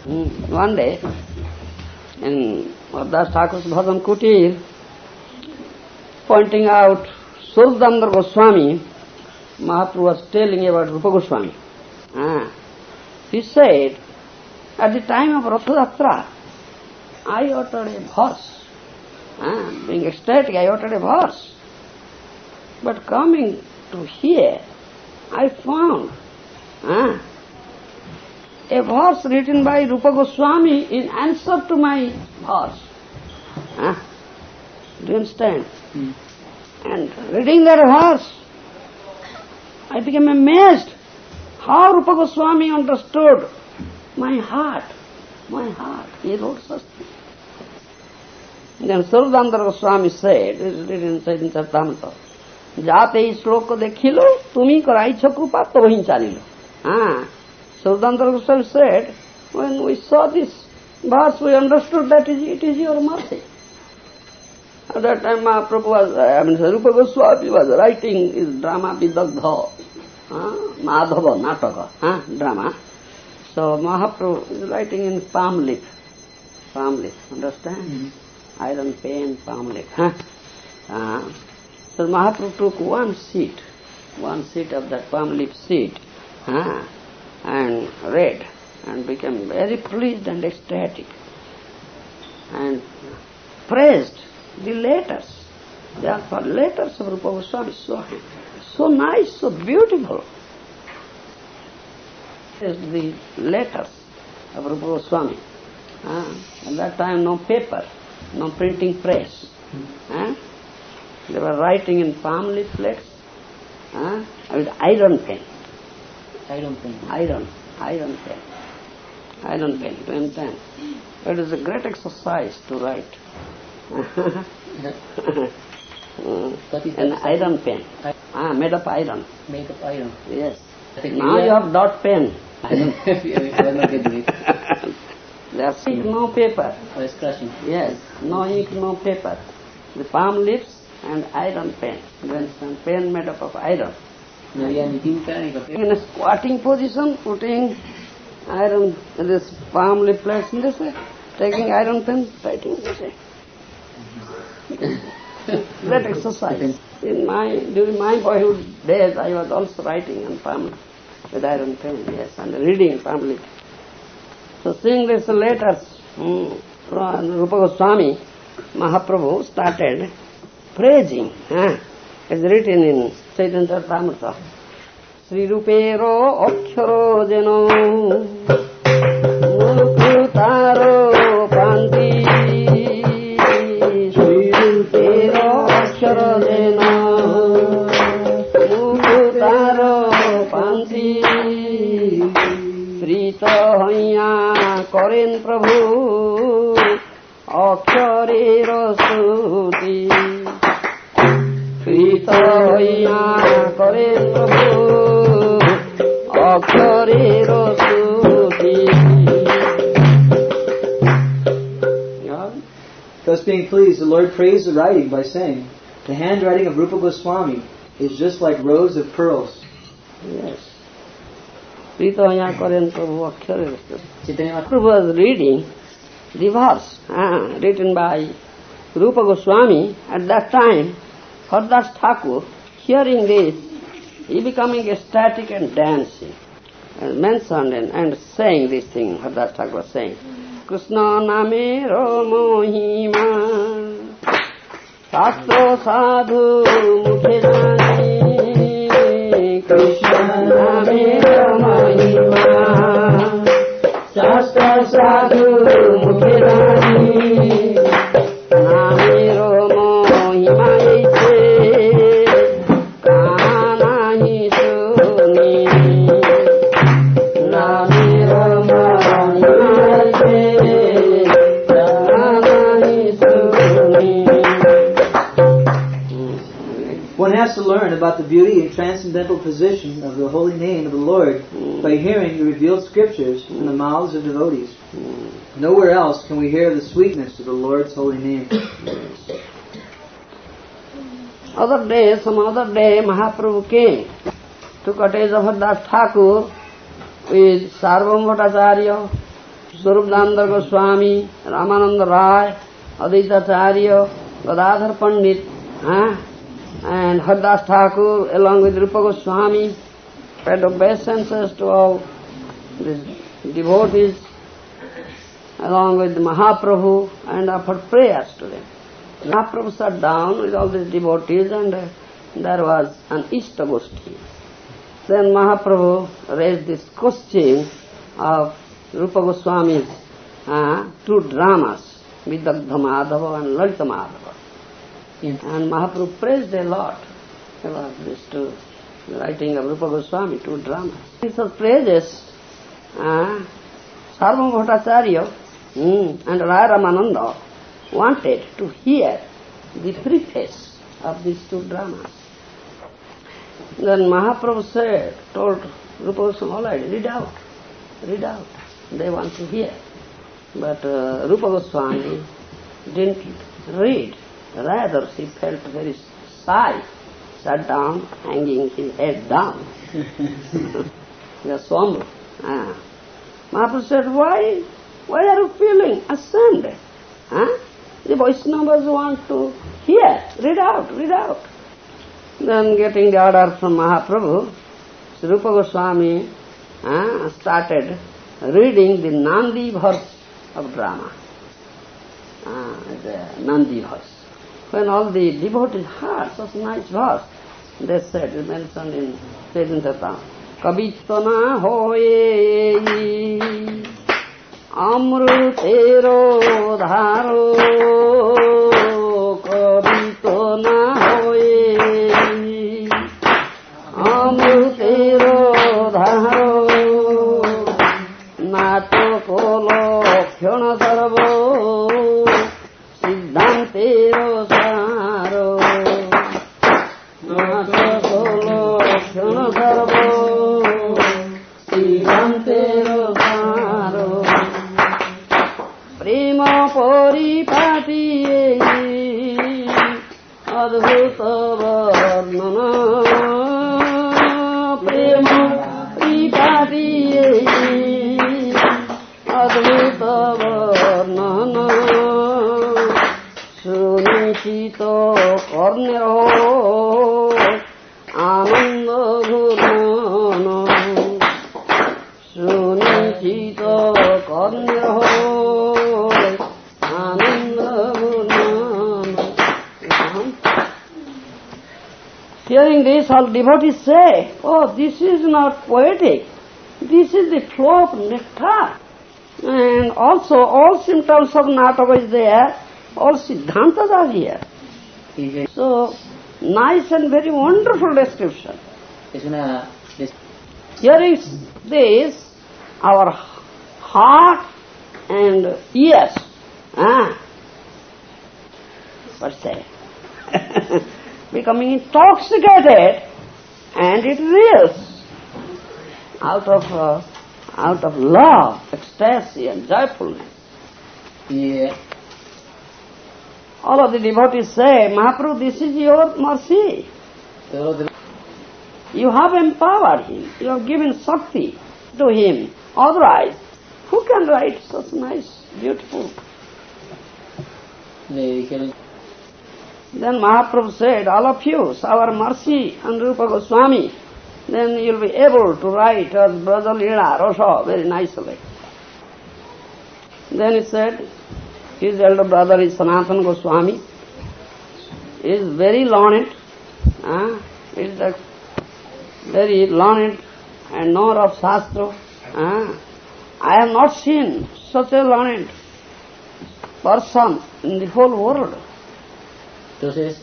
Mm. One day, in Haridas Thakur's Bhajan Kutir, pointing out Swarup Damodar Goswami, Mahaprabhu was telling about Rupa Goswami. Ah. He said, at the time of Rathayatra, I uttered a verse. Ah, being ecstatic, I uttered a verse. But coming to here, I found ah, a verse written by Rupa Goswami in answer to my verse. Huh? Do you understand? Hmm. And reading that verse, I became amazed how Rupa Goswami understood my heart, my heart. He wrote such things. Then Swarupa Damodara Goswami said, it is written in Sartamata, যাতে এই dekhilo, tumi তুমি করাইছ কৃপা Tohin চালিল Swarupa Damodara Goswami said, when we saw this verse, we understood that it is your mercy. At that time Mahaprabhu was, I mean, Rupa Goswami was writing his drama Vidagdha, uh, Madhava, Nataka, uh, drama. So Mahaprabhu is writing in palm leaf, palm leaf, understand? Mm-hmm. Iron pen, palm leaf. Huh? Uh, so Mahaprabhu took one seat, one seat of that palm leaf seat, uh, and read, and became very pleased and ecstatic, and praised the letters. They are called letters of Rupa Goswami, so, so nice, so beautiful. Is the letters of Rupa Goswami. Ah, at that time no paper, no printing press. Ah, they were writing in palm leaflets ah, with iron pen, I don't think. iron, iron pen, iron pen, you understand? It is a great exercise to write. An iron pen. Ah, made of iron. Made of iron. Yes. I Now you have dot pen. I don't I not get it. There's ink, no paper. I was crushing. Yes, no ink, no paper. The palm leaves and iron pen. You understand? Pen made up of iron. No había ni tinta ni papel. In a squatting position, putting iron, this palm leaflets in this way, taking iron pen, writing this way. Great exercise. In my, during my boyhood days, I was also writing on palm with iron pen, yes, and reading palm leaf. So seeing these letters from mm, Rupa Goswami, Mahaprabhu started praising. Huh? It's written in Shailendra રામૃત શ્રીરૂપેરો અક્ષરો જેનો તારો પાંતિ શ્રીરૂપેરો અક્ષરો જેનો તારો પાંતિ શ્રી તો હૈયા করেন প্রভু অক্ষরের শ্রুতি কৃত হইয়া করেন প্রভু অক্ষরের শ্রুতি Thus being pleased, the Lord praised the writing by saying, The handwriting of Rupa Goswami is just like rows of pearls. Yes. কৃত হইয়া করেন প্রভু অক্ষরের শ্রুতি Chaitanya Mahaprabhu Prabhu was reading the verse ah, written by Rupa Goswami at that time. Haridas Thakur hearing this, he becoming ecstatic and dancing. And mentioned and, and saying this thing, Haridas Thakur was saying. Krishna namero mohima Shastro sadhu mukhe jani Krishna namero mohima Shastra sadhu about the beauty and transcendental position of the holy name of the Lord hmm. by hearing the revealed scriptures from the hmm. mouths of devotees. Hmm. Nowhere else can we hear the sweetness of the Lord's holy name. Other day, some other day, Mahaprabhu came to cottage of Haridas Thakur with Sarvabhauma Bhattacharya, Swarup Goswami, Ramananda Rai, Advaita Acharya, Gadadhar Pandit, huh? And Haridas Thakur along with Rupa Goswami paid obeisances to all these devotees along with Mahaprabhu and offered prayers to them. Mahaprabhu sat down with all these devotees and uh, there was an Ishtagoshti. Then Mahaprabhu raised this question of Rupa Goswami's uh, two dramas, Vidagdha Madhava and Lalita Madhava. And Mahaprabhu praised a lot about these two, writing of Rupa Goswami, two dramas. These are praises, uh, Sarvabhauma Bhattacharya hmm, and Raya Ramananda wanted to hear the preface of these two dramas. Then Mahaprabhu said, told Rupa Goswami, all right, read out, read out. They want to hear. But uh, Rupa Goswami didn't read. Rather, she felt very shy, sat down, hanging his head down. the somber. Ah. Mahaprabhu said, why, why are you feeling ashamed? Huh? The Vaishnavas want to hear. Read out, read out. Then getting the order from Mahaprabhu, Sri Rupa Goswami uh, started reading the Nandi verse of drama. Uh, the Nandi verse when all the devoted hearts of nice verse, they said, mentioned in Vedantata, Kavitana hoye amrutero dharo কর্ণের আনন্দ ঘূর্ণন সুনিশ্চিত কর্ণের আনন্দ ঘূর্ণন Hearing this, all devotees say, oh, this is not poetic. This is the flow of nectar. And also, all symptoms of Nataka is there. All Siddhantas are here. So, nice and very wonderful description. Es una des- this, our heart and ears, ah, what say, becoming intoxicated, and it reels out of uh, out of love, ecstasy, and joyfulness. y All of the devotees say, Mahaprabhu, this is your mercy. You have empowered him. You have given Shakti to him. Otherwise, who can write such nice, beautiful? Then Mahaprabhu said, all of you, our mercy on Rupa Goswami. Then you'll be able to write as Braja Leela, Rasa, very nicely. Then he said, his elder brother is Sanatana Goswami. He is very learned. Uh, is a very learned and knower of Shastra. Uh, I have not seen such a learned person in the whole world. Entonces,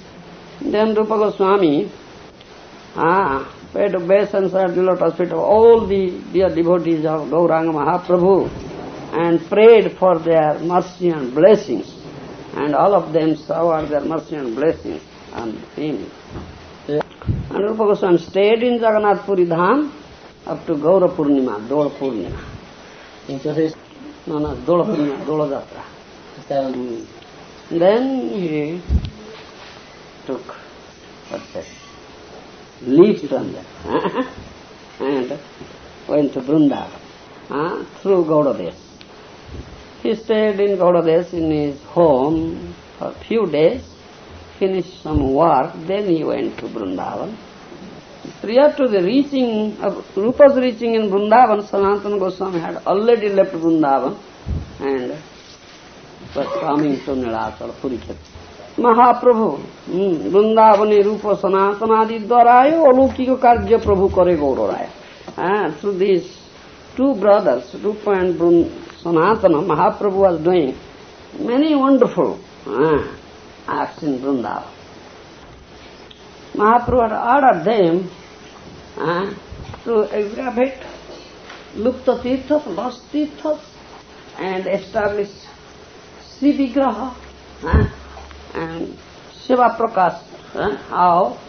Then Rupa Goswami ah, paid obeisance at the lotus feet of all the dear devotees of Gauranga Mahaprabhu and prayed for their mercy and blessings. And all of them showered their mercy and blessings on him. And Rupa Goswami stayed in Jagannath Puri Dham up to Gaura Purnima, Dola Purnima. entonces No, no, Dola Purnima, Dola Jatra. Then he took what's that? Leave from there and went to Vrindavan uh, through Gaudadesh. He stayed in Gaudadesh in his home for a few days, finished some work, then he went to Vrindavan. Prior to the reaching of Rupa's reaching in Vrindavan, Sanatana Goswami had already left Vrindavan and was coming to Nilakar Puriket. Mahaprabhu. Hmm, वृंदावने Rupa, सनातनादि द्वारा आयो अलौकिक कार्य प्रभु करे गौर राय through this two brothers Rupa and Sanatana, Mahaprabhu was doing many wonderful uh, acts in Vrindavan. Mahaprabhu had ordered them uh, to exhibit Lupta Tirthas, lost Tirthas, and establish Sivigraha uh, ah, and Seva Prakash, uh, how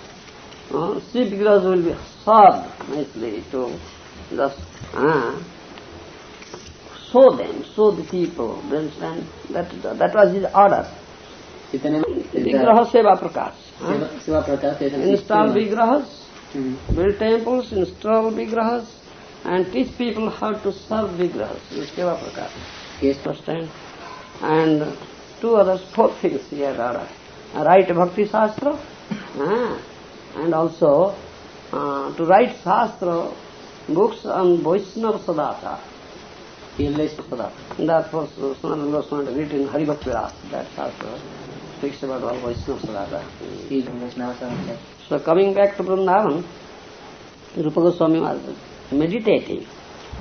uh, will be served nicely to just uh, show them, show the people, you understand? That, that was his order. Vigraha Seva Prakash. se va, Uh, se va a tratar de install Vigrahas, Mm. build temples, install Vigrahas, and teach people how to serve Vigrahas. Seva Prakash. que es Understand? And two others, four things he had ordered. Write Bhakti Shastra, uh, and also uh, to write Shastra, books on Vaishnava Sadata. Les Sadata. That uh, Sanatana Goswami written Hari Bhakti Vilas, that Shastra speaks about all Vaishnava navajas So coming back to Vrindavan, Rupa Goswami was meditating.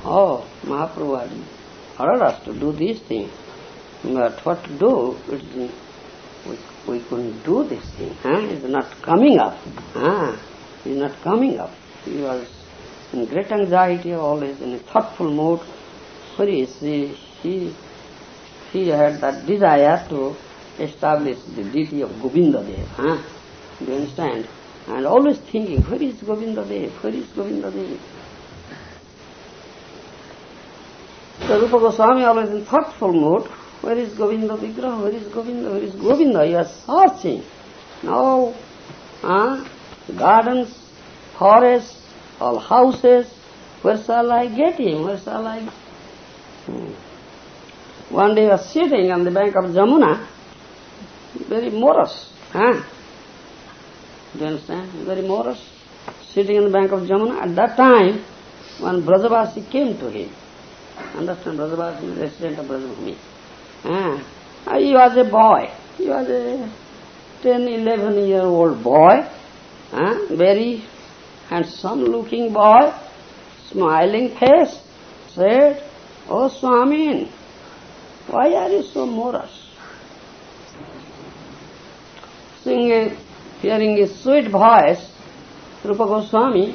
Oh, Mahaprabhu had ordered us to do these things. But what to do? It's, we, we couldn't do this thing. Huh? It's not coming up. Huh? It's not coming up. He was in great anxiety, always in a thoughtful mood. For he, he, he, he had that desire to establish the deity of Govinda Dev. Huh? Do you understand? And always thinking, where is Govinda Dev? Where is Govinda Dev? So Rupa Goswami always in thoughtful mood, where is Govinda Vigraha? Where is Govinda? Where is Govinda? You are searching. Now, huh? gardens, forests, all houses, where shall I get him? Where shall I... Hmm. One day he was sitting on the bank of Jamuna, very morose. Huh? Do you understand? Very morose. Sitting on the bank of Jamuna. At that time, one Brajavasi came to him. Understand, Brajavasi is resident of Brajabhumi. Ah, he was a boy. He was a 10, 11 year old boy. Ah, very handsome looking boy, smiling face. Said, Oh Swami, why are you so morose? Singing, hearing his sweet voice, Rupa Goswami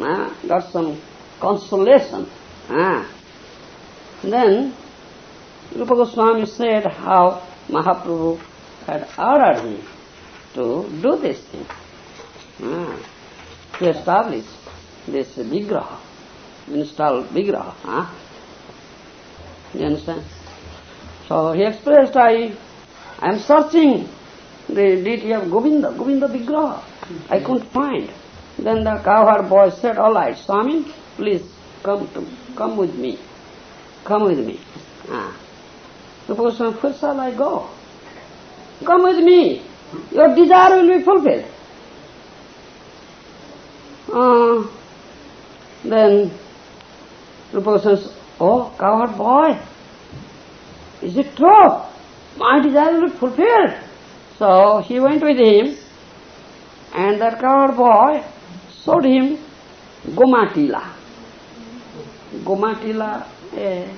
ah, got some consolation. Ah. Then Rupa Goswami said how Mahaprabhu had ordered him to do this thing, ah, to establish this vigraha, install vigraha. Ah. You understand? So he expressed, I, I am searching the deity of Govinda, Govinda Vigraha. I couldn't find. Then the cowherd boy said, all right, Swami, please come to come with me. Come with me. Ah. The person, where shall I go? Come with me. your desire will be fulfilled. Uh, then Rupa says, Oh, coward boy, is it true? My desire will be fulfilled. So he went with him, and that coward boy showed him Gomatila. Gomatila eh,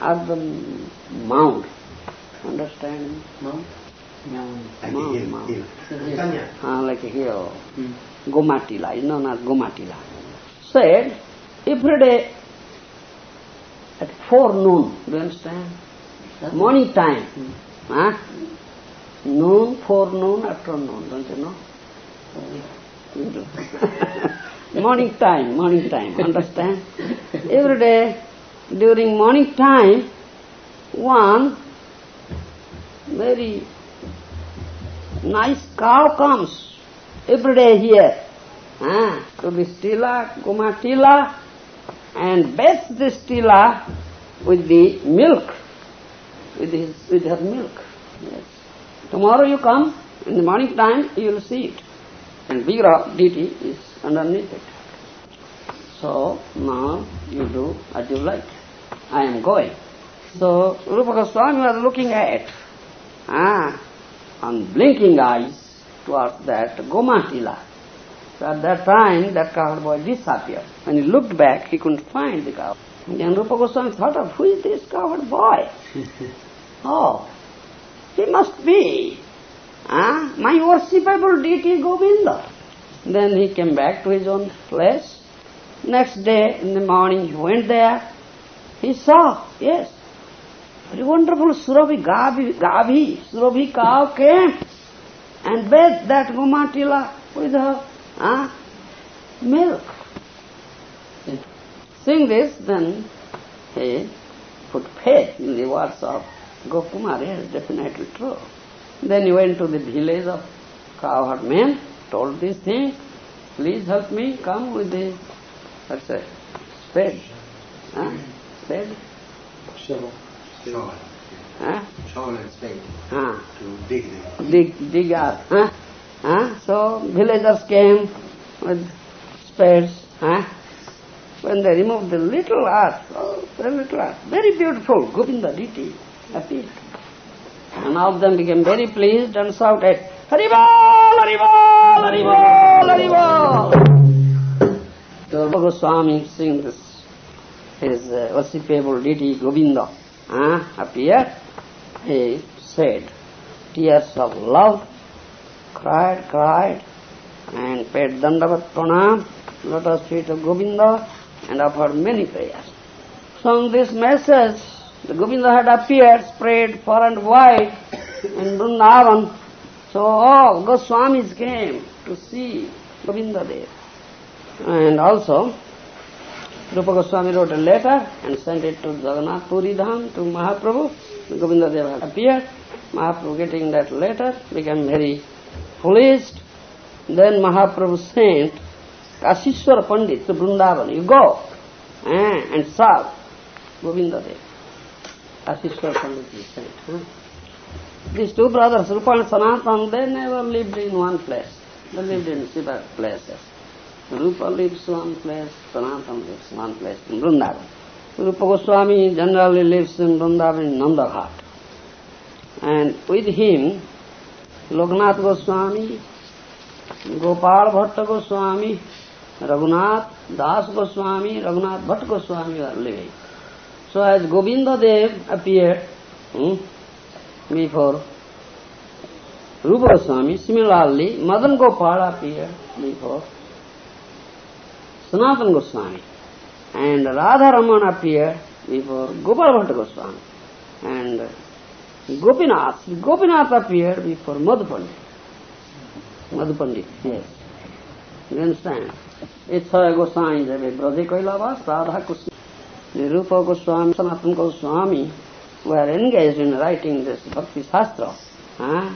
as the mound. Understand? Mount? Like Mount, a hill, mount. hill. Yes. Ah, like a hill. Hmm. Gomatila, is known as Gomatila. Said, every day at forenoon, do you understand? Morning time. Huh? Noon, forenoon, afternoon, don't you know? Morning time, morning time, understand? Every day, during morning time, one very nice cow comes every day here. Ah, to the stila, Gomatila, and bathes the stila with the milk, with, his, with her milk. Yes. Tomorrow you come, in the morning time you will see it. And Vigra deity is underneath it. So now you do as you like. I am going. So Rupa Goswami was looking at, ah, on blinking eyes towards that Gomatila. So at that time, that cowherd boy disappeared. When he looked back, he couldn't find the cow. And then Rupa Goswami thought of, who is this cowherd boy? oh, he must be ah, my worshipable deity Govinda. Then he came back to his own place. Next day in the morning he went there. He saw, yes, very wonderful Surabhi Gavi, Gavi Surabhi cow came and bathed that Gomatila with her ah, milk. Seeing this, then he put faith in the words of Gokumar, yes, definitely true. Then he went to the village of cowherd men, told this thing, please help me, come with the, what's that, spade, huh? spade, Shovel. Shovel. huh? Shovel and spade Huh? to dig the dig, dig earth. Huh? Huh? So villagers came with spades. Huh? When they removed the little earth, oh, very little earth, very beautiful, Govinda deity appeared. And all of them became very pleased and shouted, Haribol, Haribol, Haribol, Haribol. So Goswami seeing this, his uh, worshipable deity Govinda uh, appeared, he said, tears of love, cried, cried, and paid Dandavat Pranam, lotus feet of Govinda, and offered many prayers. So in this message, the Govinda had appeared, spread far and wide in Vrindavan. So all Goswamis came to see Govinda there. And also, Rupa Goswami wrote a letter and sent it to Jagannath Puri Dham, to Mahaprabhu. Govinda Deva had appeared. Mahaprabhu getting that letter became very pleased. Then Mahaprabhu sent Kasishwar Pandit to Vrindavan. You go eh, and serve Govinda. Kasishwar Pandit is sent. These two brothers, Rupa and Sanatan, they never lived in one place. They lived in separate places. Rupa lives one place, Sanatan lives in one place in Vrindavan. Rupa Goswami generally lives in Vrindavan in Nandaghat. And with him, Lokanath Goswami, Gopal Bhatt Goswami, Raghunath Das Goswami, Raghunath Bhatt Goswami so as Govind Dev appear before Rupa Goswami similarly Madan Gopal appear before Sanatana Goswami and Radha Raman appear before Gopal Bhatt Goswami and Gopinath, Gopinath appeared before Madhupandit. Madhupandit, yes. You understand? Ichhaya Goswami, Braja Kailavas, Radha Krishna. The Rupa Goswami, Sanatan Goswami were engaged in writing this Bhakti Shastra. Huh?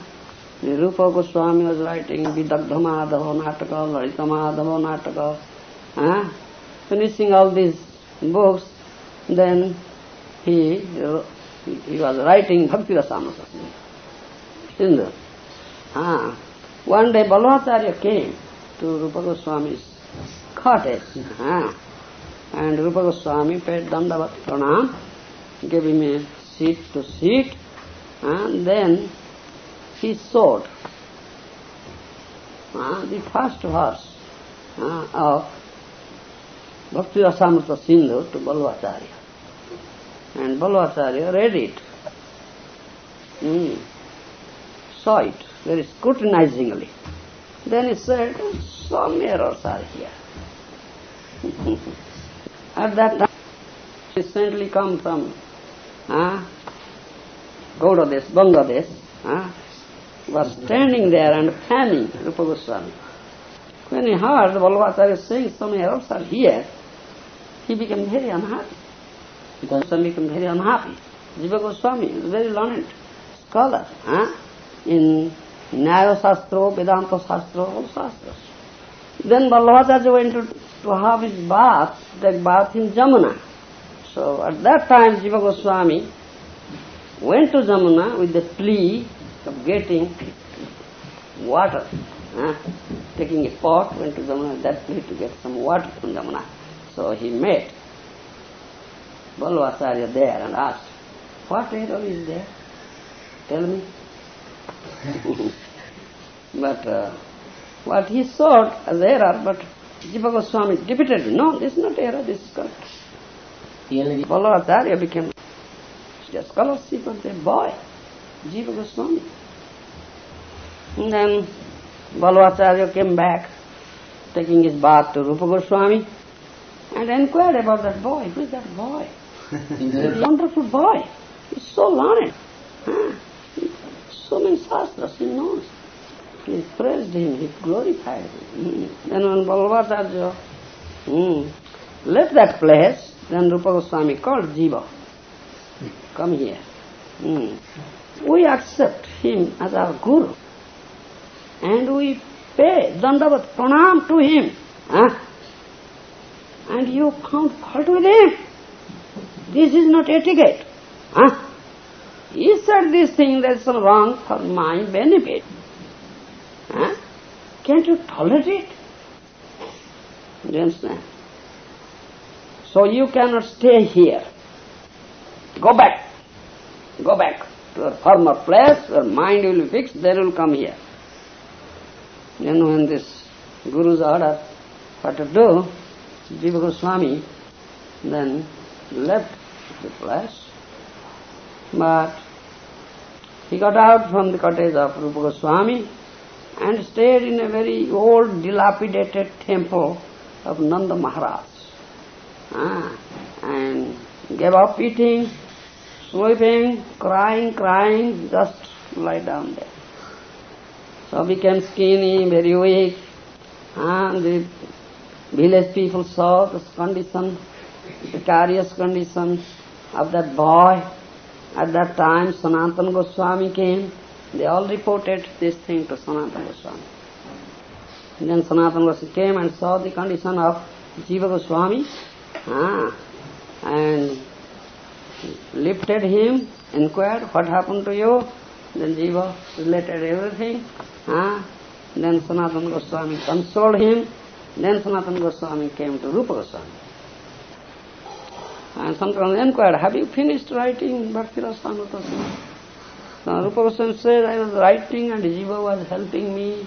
Rupa Goswami was writing Vidagdha Madhava Nataka, Lalita Madhava Nataka. Huh? Finishing all these books, then he was writing Bhakti Rasamrita. Sindhu. Ah, one day Vallabhacharya came to Rupa Goswami's cottage. Ah, and Rupa Goswami paid Dandavat Pranam, gave him a seat to sit, and then he sold ah, the first verse ah, of Bhakti Rasamrita Sindhu to Vallabhacharya. And Vallabhacharya read it, mm, saw it very scrutinizingly. Then he said, some errors are here. At that time, recently come from uh, Gaudadesh, Bangladesh, uh, was standing there and fanning Rupa Goswami. When he heard Vallabhacharya saying some errors are here, he became very unhappy. Goswami became very unhappy. Jiva Goswami is a very learned scholar huh? in Nyaya Shastra, Vedanta Shastra, all Shastras. Then Vallabhacharya went to, to have his bath, that bath in Jamuna. So at that time Jiva Goswami went to Jamuna with the plea of getting water. Huh? Taking a pot, went to Jamuna that plea to get some water from Jamuna. So he met Vallabhacharya there and asked, what error is there? Tell me. but uh, what he sought as error, but Jiva Goswami repeated, no, this is not error, this is correct. Really, Vallabhacharya became a scholarship of the boy, Jiva Goswami. And then Vallabhacharya came back, taking his bath to Rupa Goswami, and inquired about that boy. Who is that boy? the A wonderful boy. He's so learned. Huh? So many shastras he knows. He praised him, he glorified him. Hmm. Then when Vallabhacharya hmm, left that place, then Rupa Goswami called Jiva. Come here. Hmm. We accept him as our guru. And we pay dandavat pranam to him. Huh? And you found fault with him. This is not etiquette. Huh? He said this thing that's wrong for my benefit. Huh? Can't you tolerate it? Do you understand? So you cannot stay here. Go back. Go back to your former place, your mind will be fixed, then will come here. Then when this Guru's order what to do, Jiva Goswami then left the place. But he got out from the cottage of Rupa Goswami and stayed in a very old dilapidated temple of Nanda Maharaj. Ah, and gave up eating, sleeping, crying, crying, just lie down there. So became skinny, very weak. And the village people saw this condition, precarious condition of that boy. At that time, Sanatana Goswami came. They all reported this thing to Sanatana Goswami. Then Sanatana Goswami came and saw the condition of Jiva Goswami. Ah, and lifted him, inquired, what happened to you? Then Jiva related everything. Ah, then Sanatana Goswami consoled him. Then Sanatana Goswami came to Rupa Goswami. And Sanatana inquired, have you finished writing Bhakti Sindhu? So Rupa Goswami said, I was writing and Jiva was helping me,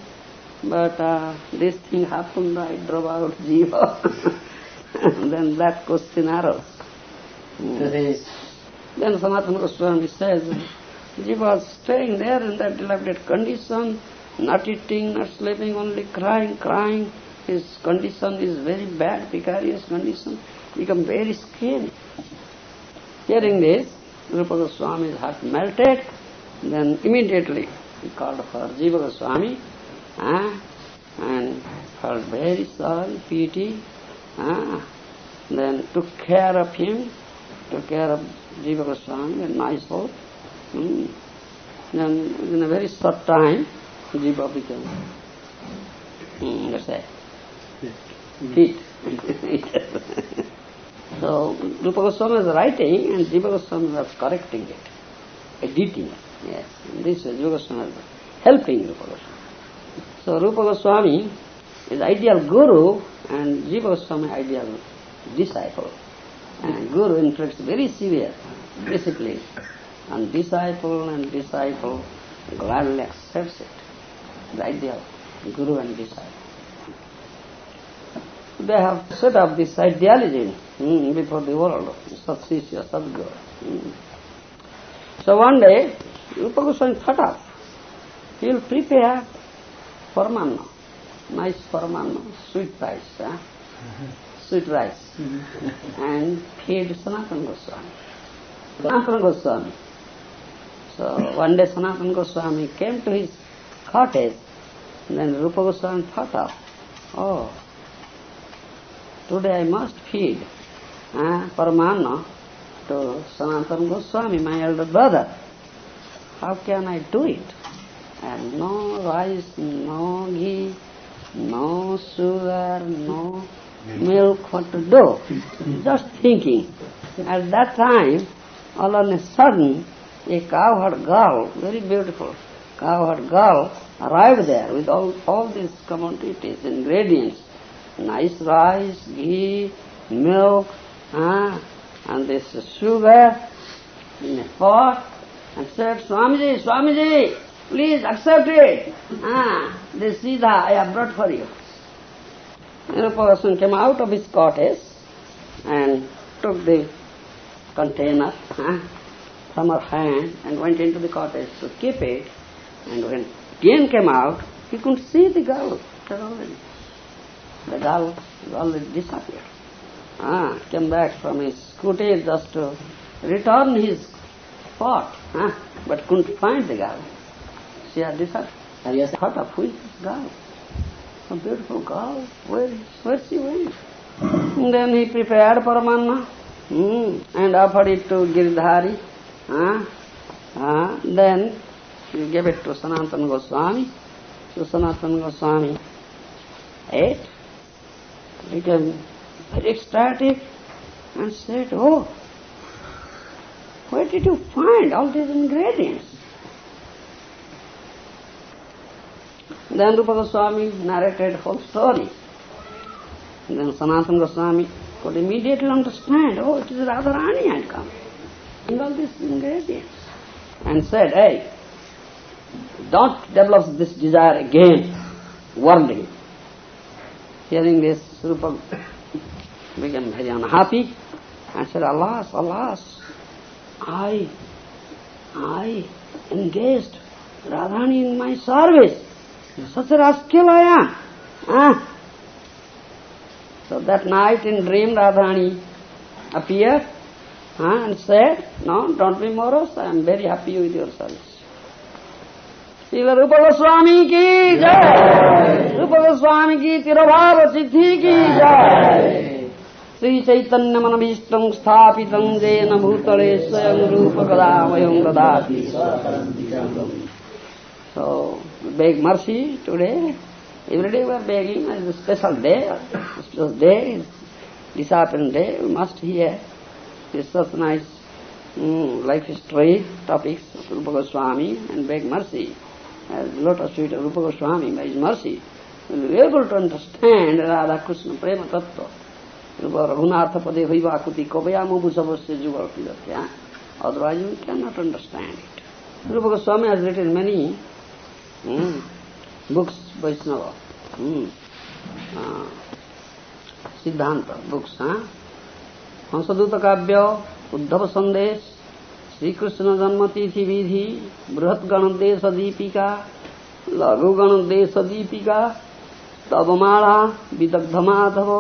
but uh, this thing happened, I drove out Jiva. then that question arose. Is Then Sanatana Goswami says, Jiva was staying there in that dilapidated condition, not eating, not sleeping, only crying, crying. His condition is very bad, precarious condition, become very skinny. Hearing this, Rupa Goswami's heart melted, then immediately he called for Jiva Goswami, ah, and felt very sorry, pity, ah, then took care of him, took care of Jiva Goswami, a nice soul. Hmm. Then in a very short time, Jiva became, hmm, let's say, fit. So Rupa Goswami was writing and Jiva Goswami was correcting it, editing it. Yes, and this Jiva Goswami was helping Rupa Goswami. So Rupa Goswami is ideal guru and Jiva Goswami ideal disciple. And guru inflicts very severe discipline on disciple and disciple gladly accepts it. The ideal guru and disciple. They have set up this idealism hmm, before the world, Satsishya, Sadguru. Hmm. So one day, Rupa Goswami thought of, he will prepare paramanna, nice paramanna, sweet rice, huh? sweet rice, and feed Sanatana Goswami. Sanatana Goswami. So one day Sanatana Goswami came to his cottage, and then Rupa Goswami thought of, oh, today I must feed uh, Paramanna to Sanatana Goswami, my elder brother. How can I do it? And no rice, no ghee, no sugar, no milk, what to do? Just thinking. At that time, all of a sudden, a cowherd girl, very beautiful cowherd girl, arrived there with all, all these commodities, ingredients, nice rice, ghee, milk, ah, and this sugar in a pot, and said, Swamiji, Swamiji, please accept it. Ah, this Siddha I have brought for you. Person came out of his cottage and took the container ah, from her hand and went into the cottage to keep it. And when again came out, he couldn't see the girl already. The girl disappeared. Ah, came back from his scooty just to return his pot, ah, but couldn't find the girl. She had disappeared. And he thought of who is this girl? A beautiful girl. Where, where she went? Then he prepared paramanna hmm, and offered it to Giridhari. Ah, ah, then he gave it to Sanatana Goswami. So Sanatana Goswami ate, became very ecstatic and said, Oh, where did you find all these ingredients? Then Rupa Goswami narrated whole story. And then Sanatana Goswami could immediately understand, oh, it is Radharani had come. And all these ingredients. And said, hey, don't develop this desire again, worldly. Hearing this, Rupa became very unhappy and said, Alas, alas, I, I engaged Radhani in my service. Such a rascal I am. Ah. So that night in dream Radhani appeared ah, and said, No, don't be morose, I am very happy with your service. Shri Rupa Goswami की जय। रूप गोस्वामी की तिरुभाव सिद्धि की जय। श्री चैतन्य मन भीष्ट स्थापित जेन भूतले स्वयं रूप कदा वयम ददा so beg mercy today everyday were begging is a special day special day this happen day we must hear this such nice life history topics Rupa Goswami and beg mercy As lotus feet of Rupa Goswami, by his mercy, will be able to understand Radha Krishna Prema Tattva. Rupa Raghunatha Pade Vaikuti Kovayamu Bhusavasya Jugal Pidatya. Otherwise we cannot understand it. Rupa Goswami has written many mm, books, Vaishnava, mm, uh, Siddhanta books, huh? Hamsaduta काव्य उद्धव संदेश श्री कृष्ण जन्म विधि बृहत गणदेश दीपिका लघु गणदेश दीपिका तवमाला विदग्ध माधव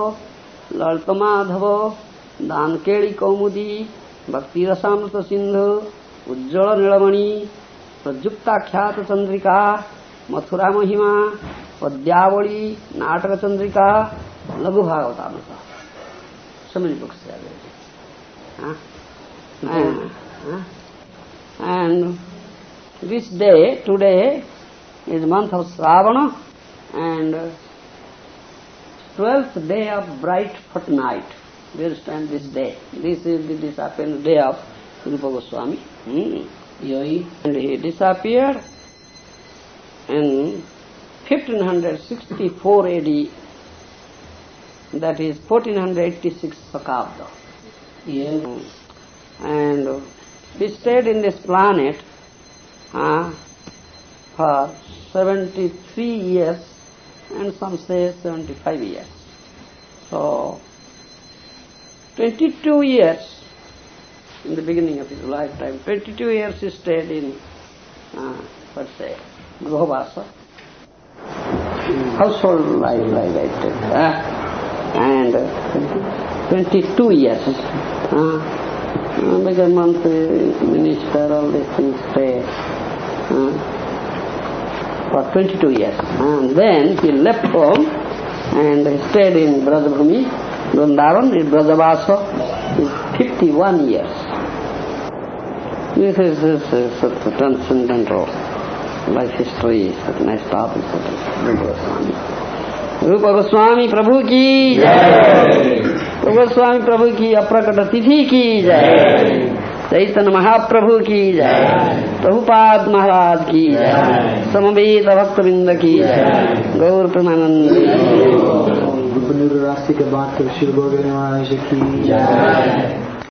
ललित माधव दानकेड़ी कौमुदी भक्ति रसामृत सिंधु उज्ज्वल नीलमणि प्रजुक्ताख्यात चंद्रिका मथुरा महिमा पद्यावली नाटक चंद्रिका लघु भागवतामृता so many books there. Huh? And, and this day, today, is month of Sravana and twelfth day of bright fortnight. We understand this day. This is the disappearance day of Rupa Goswami. Hmm. And he disappeared in 1564 AD, that is 1486 Sakabda. Yes. And he stayed in this planet uh, for 73 years and some say 75 years. So, 22 years in the beginning of his lifetime, 22 years he stayed in, uh, let's say, Gohabasa, household life like that. Uh, and uh, 22 years. Uh, uh, uh, minister, all these things stay uh, for 22 years. And then he left home and stayed in Brajabhumi, Vrindavan, in Brajavasa, is 51 years. This is, this is such a transcendental life history, such a nice topic, Rupa Goswami. Prabhu ki jai. तो गोस्वामी प्रभु की अप्रकट तिथि की जाए। चैतन महाप्रभु की जाए। प्रभुपाद महाराज की जाय समवेत भक्तविंद की जाए। गौर प्रमानंद के बाद शिव गौर की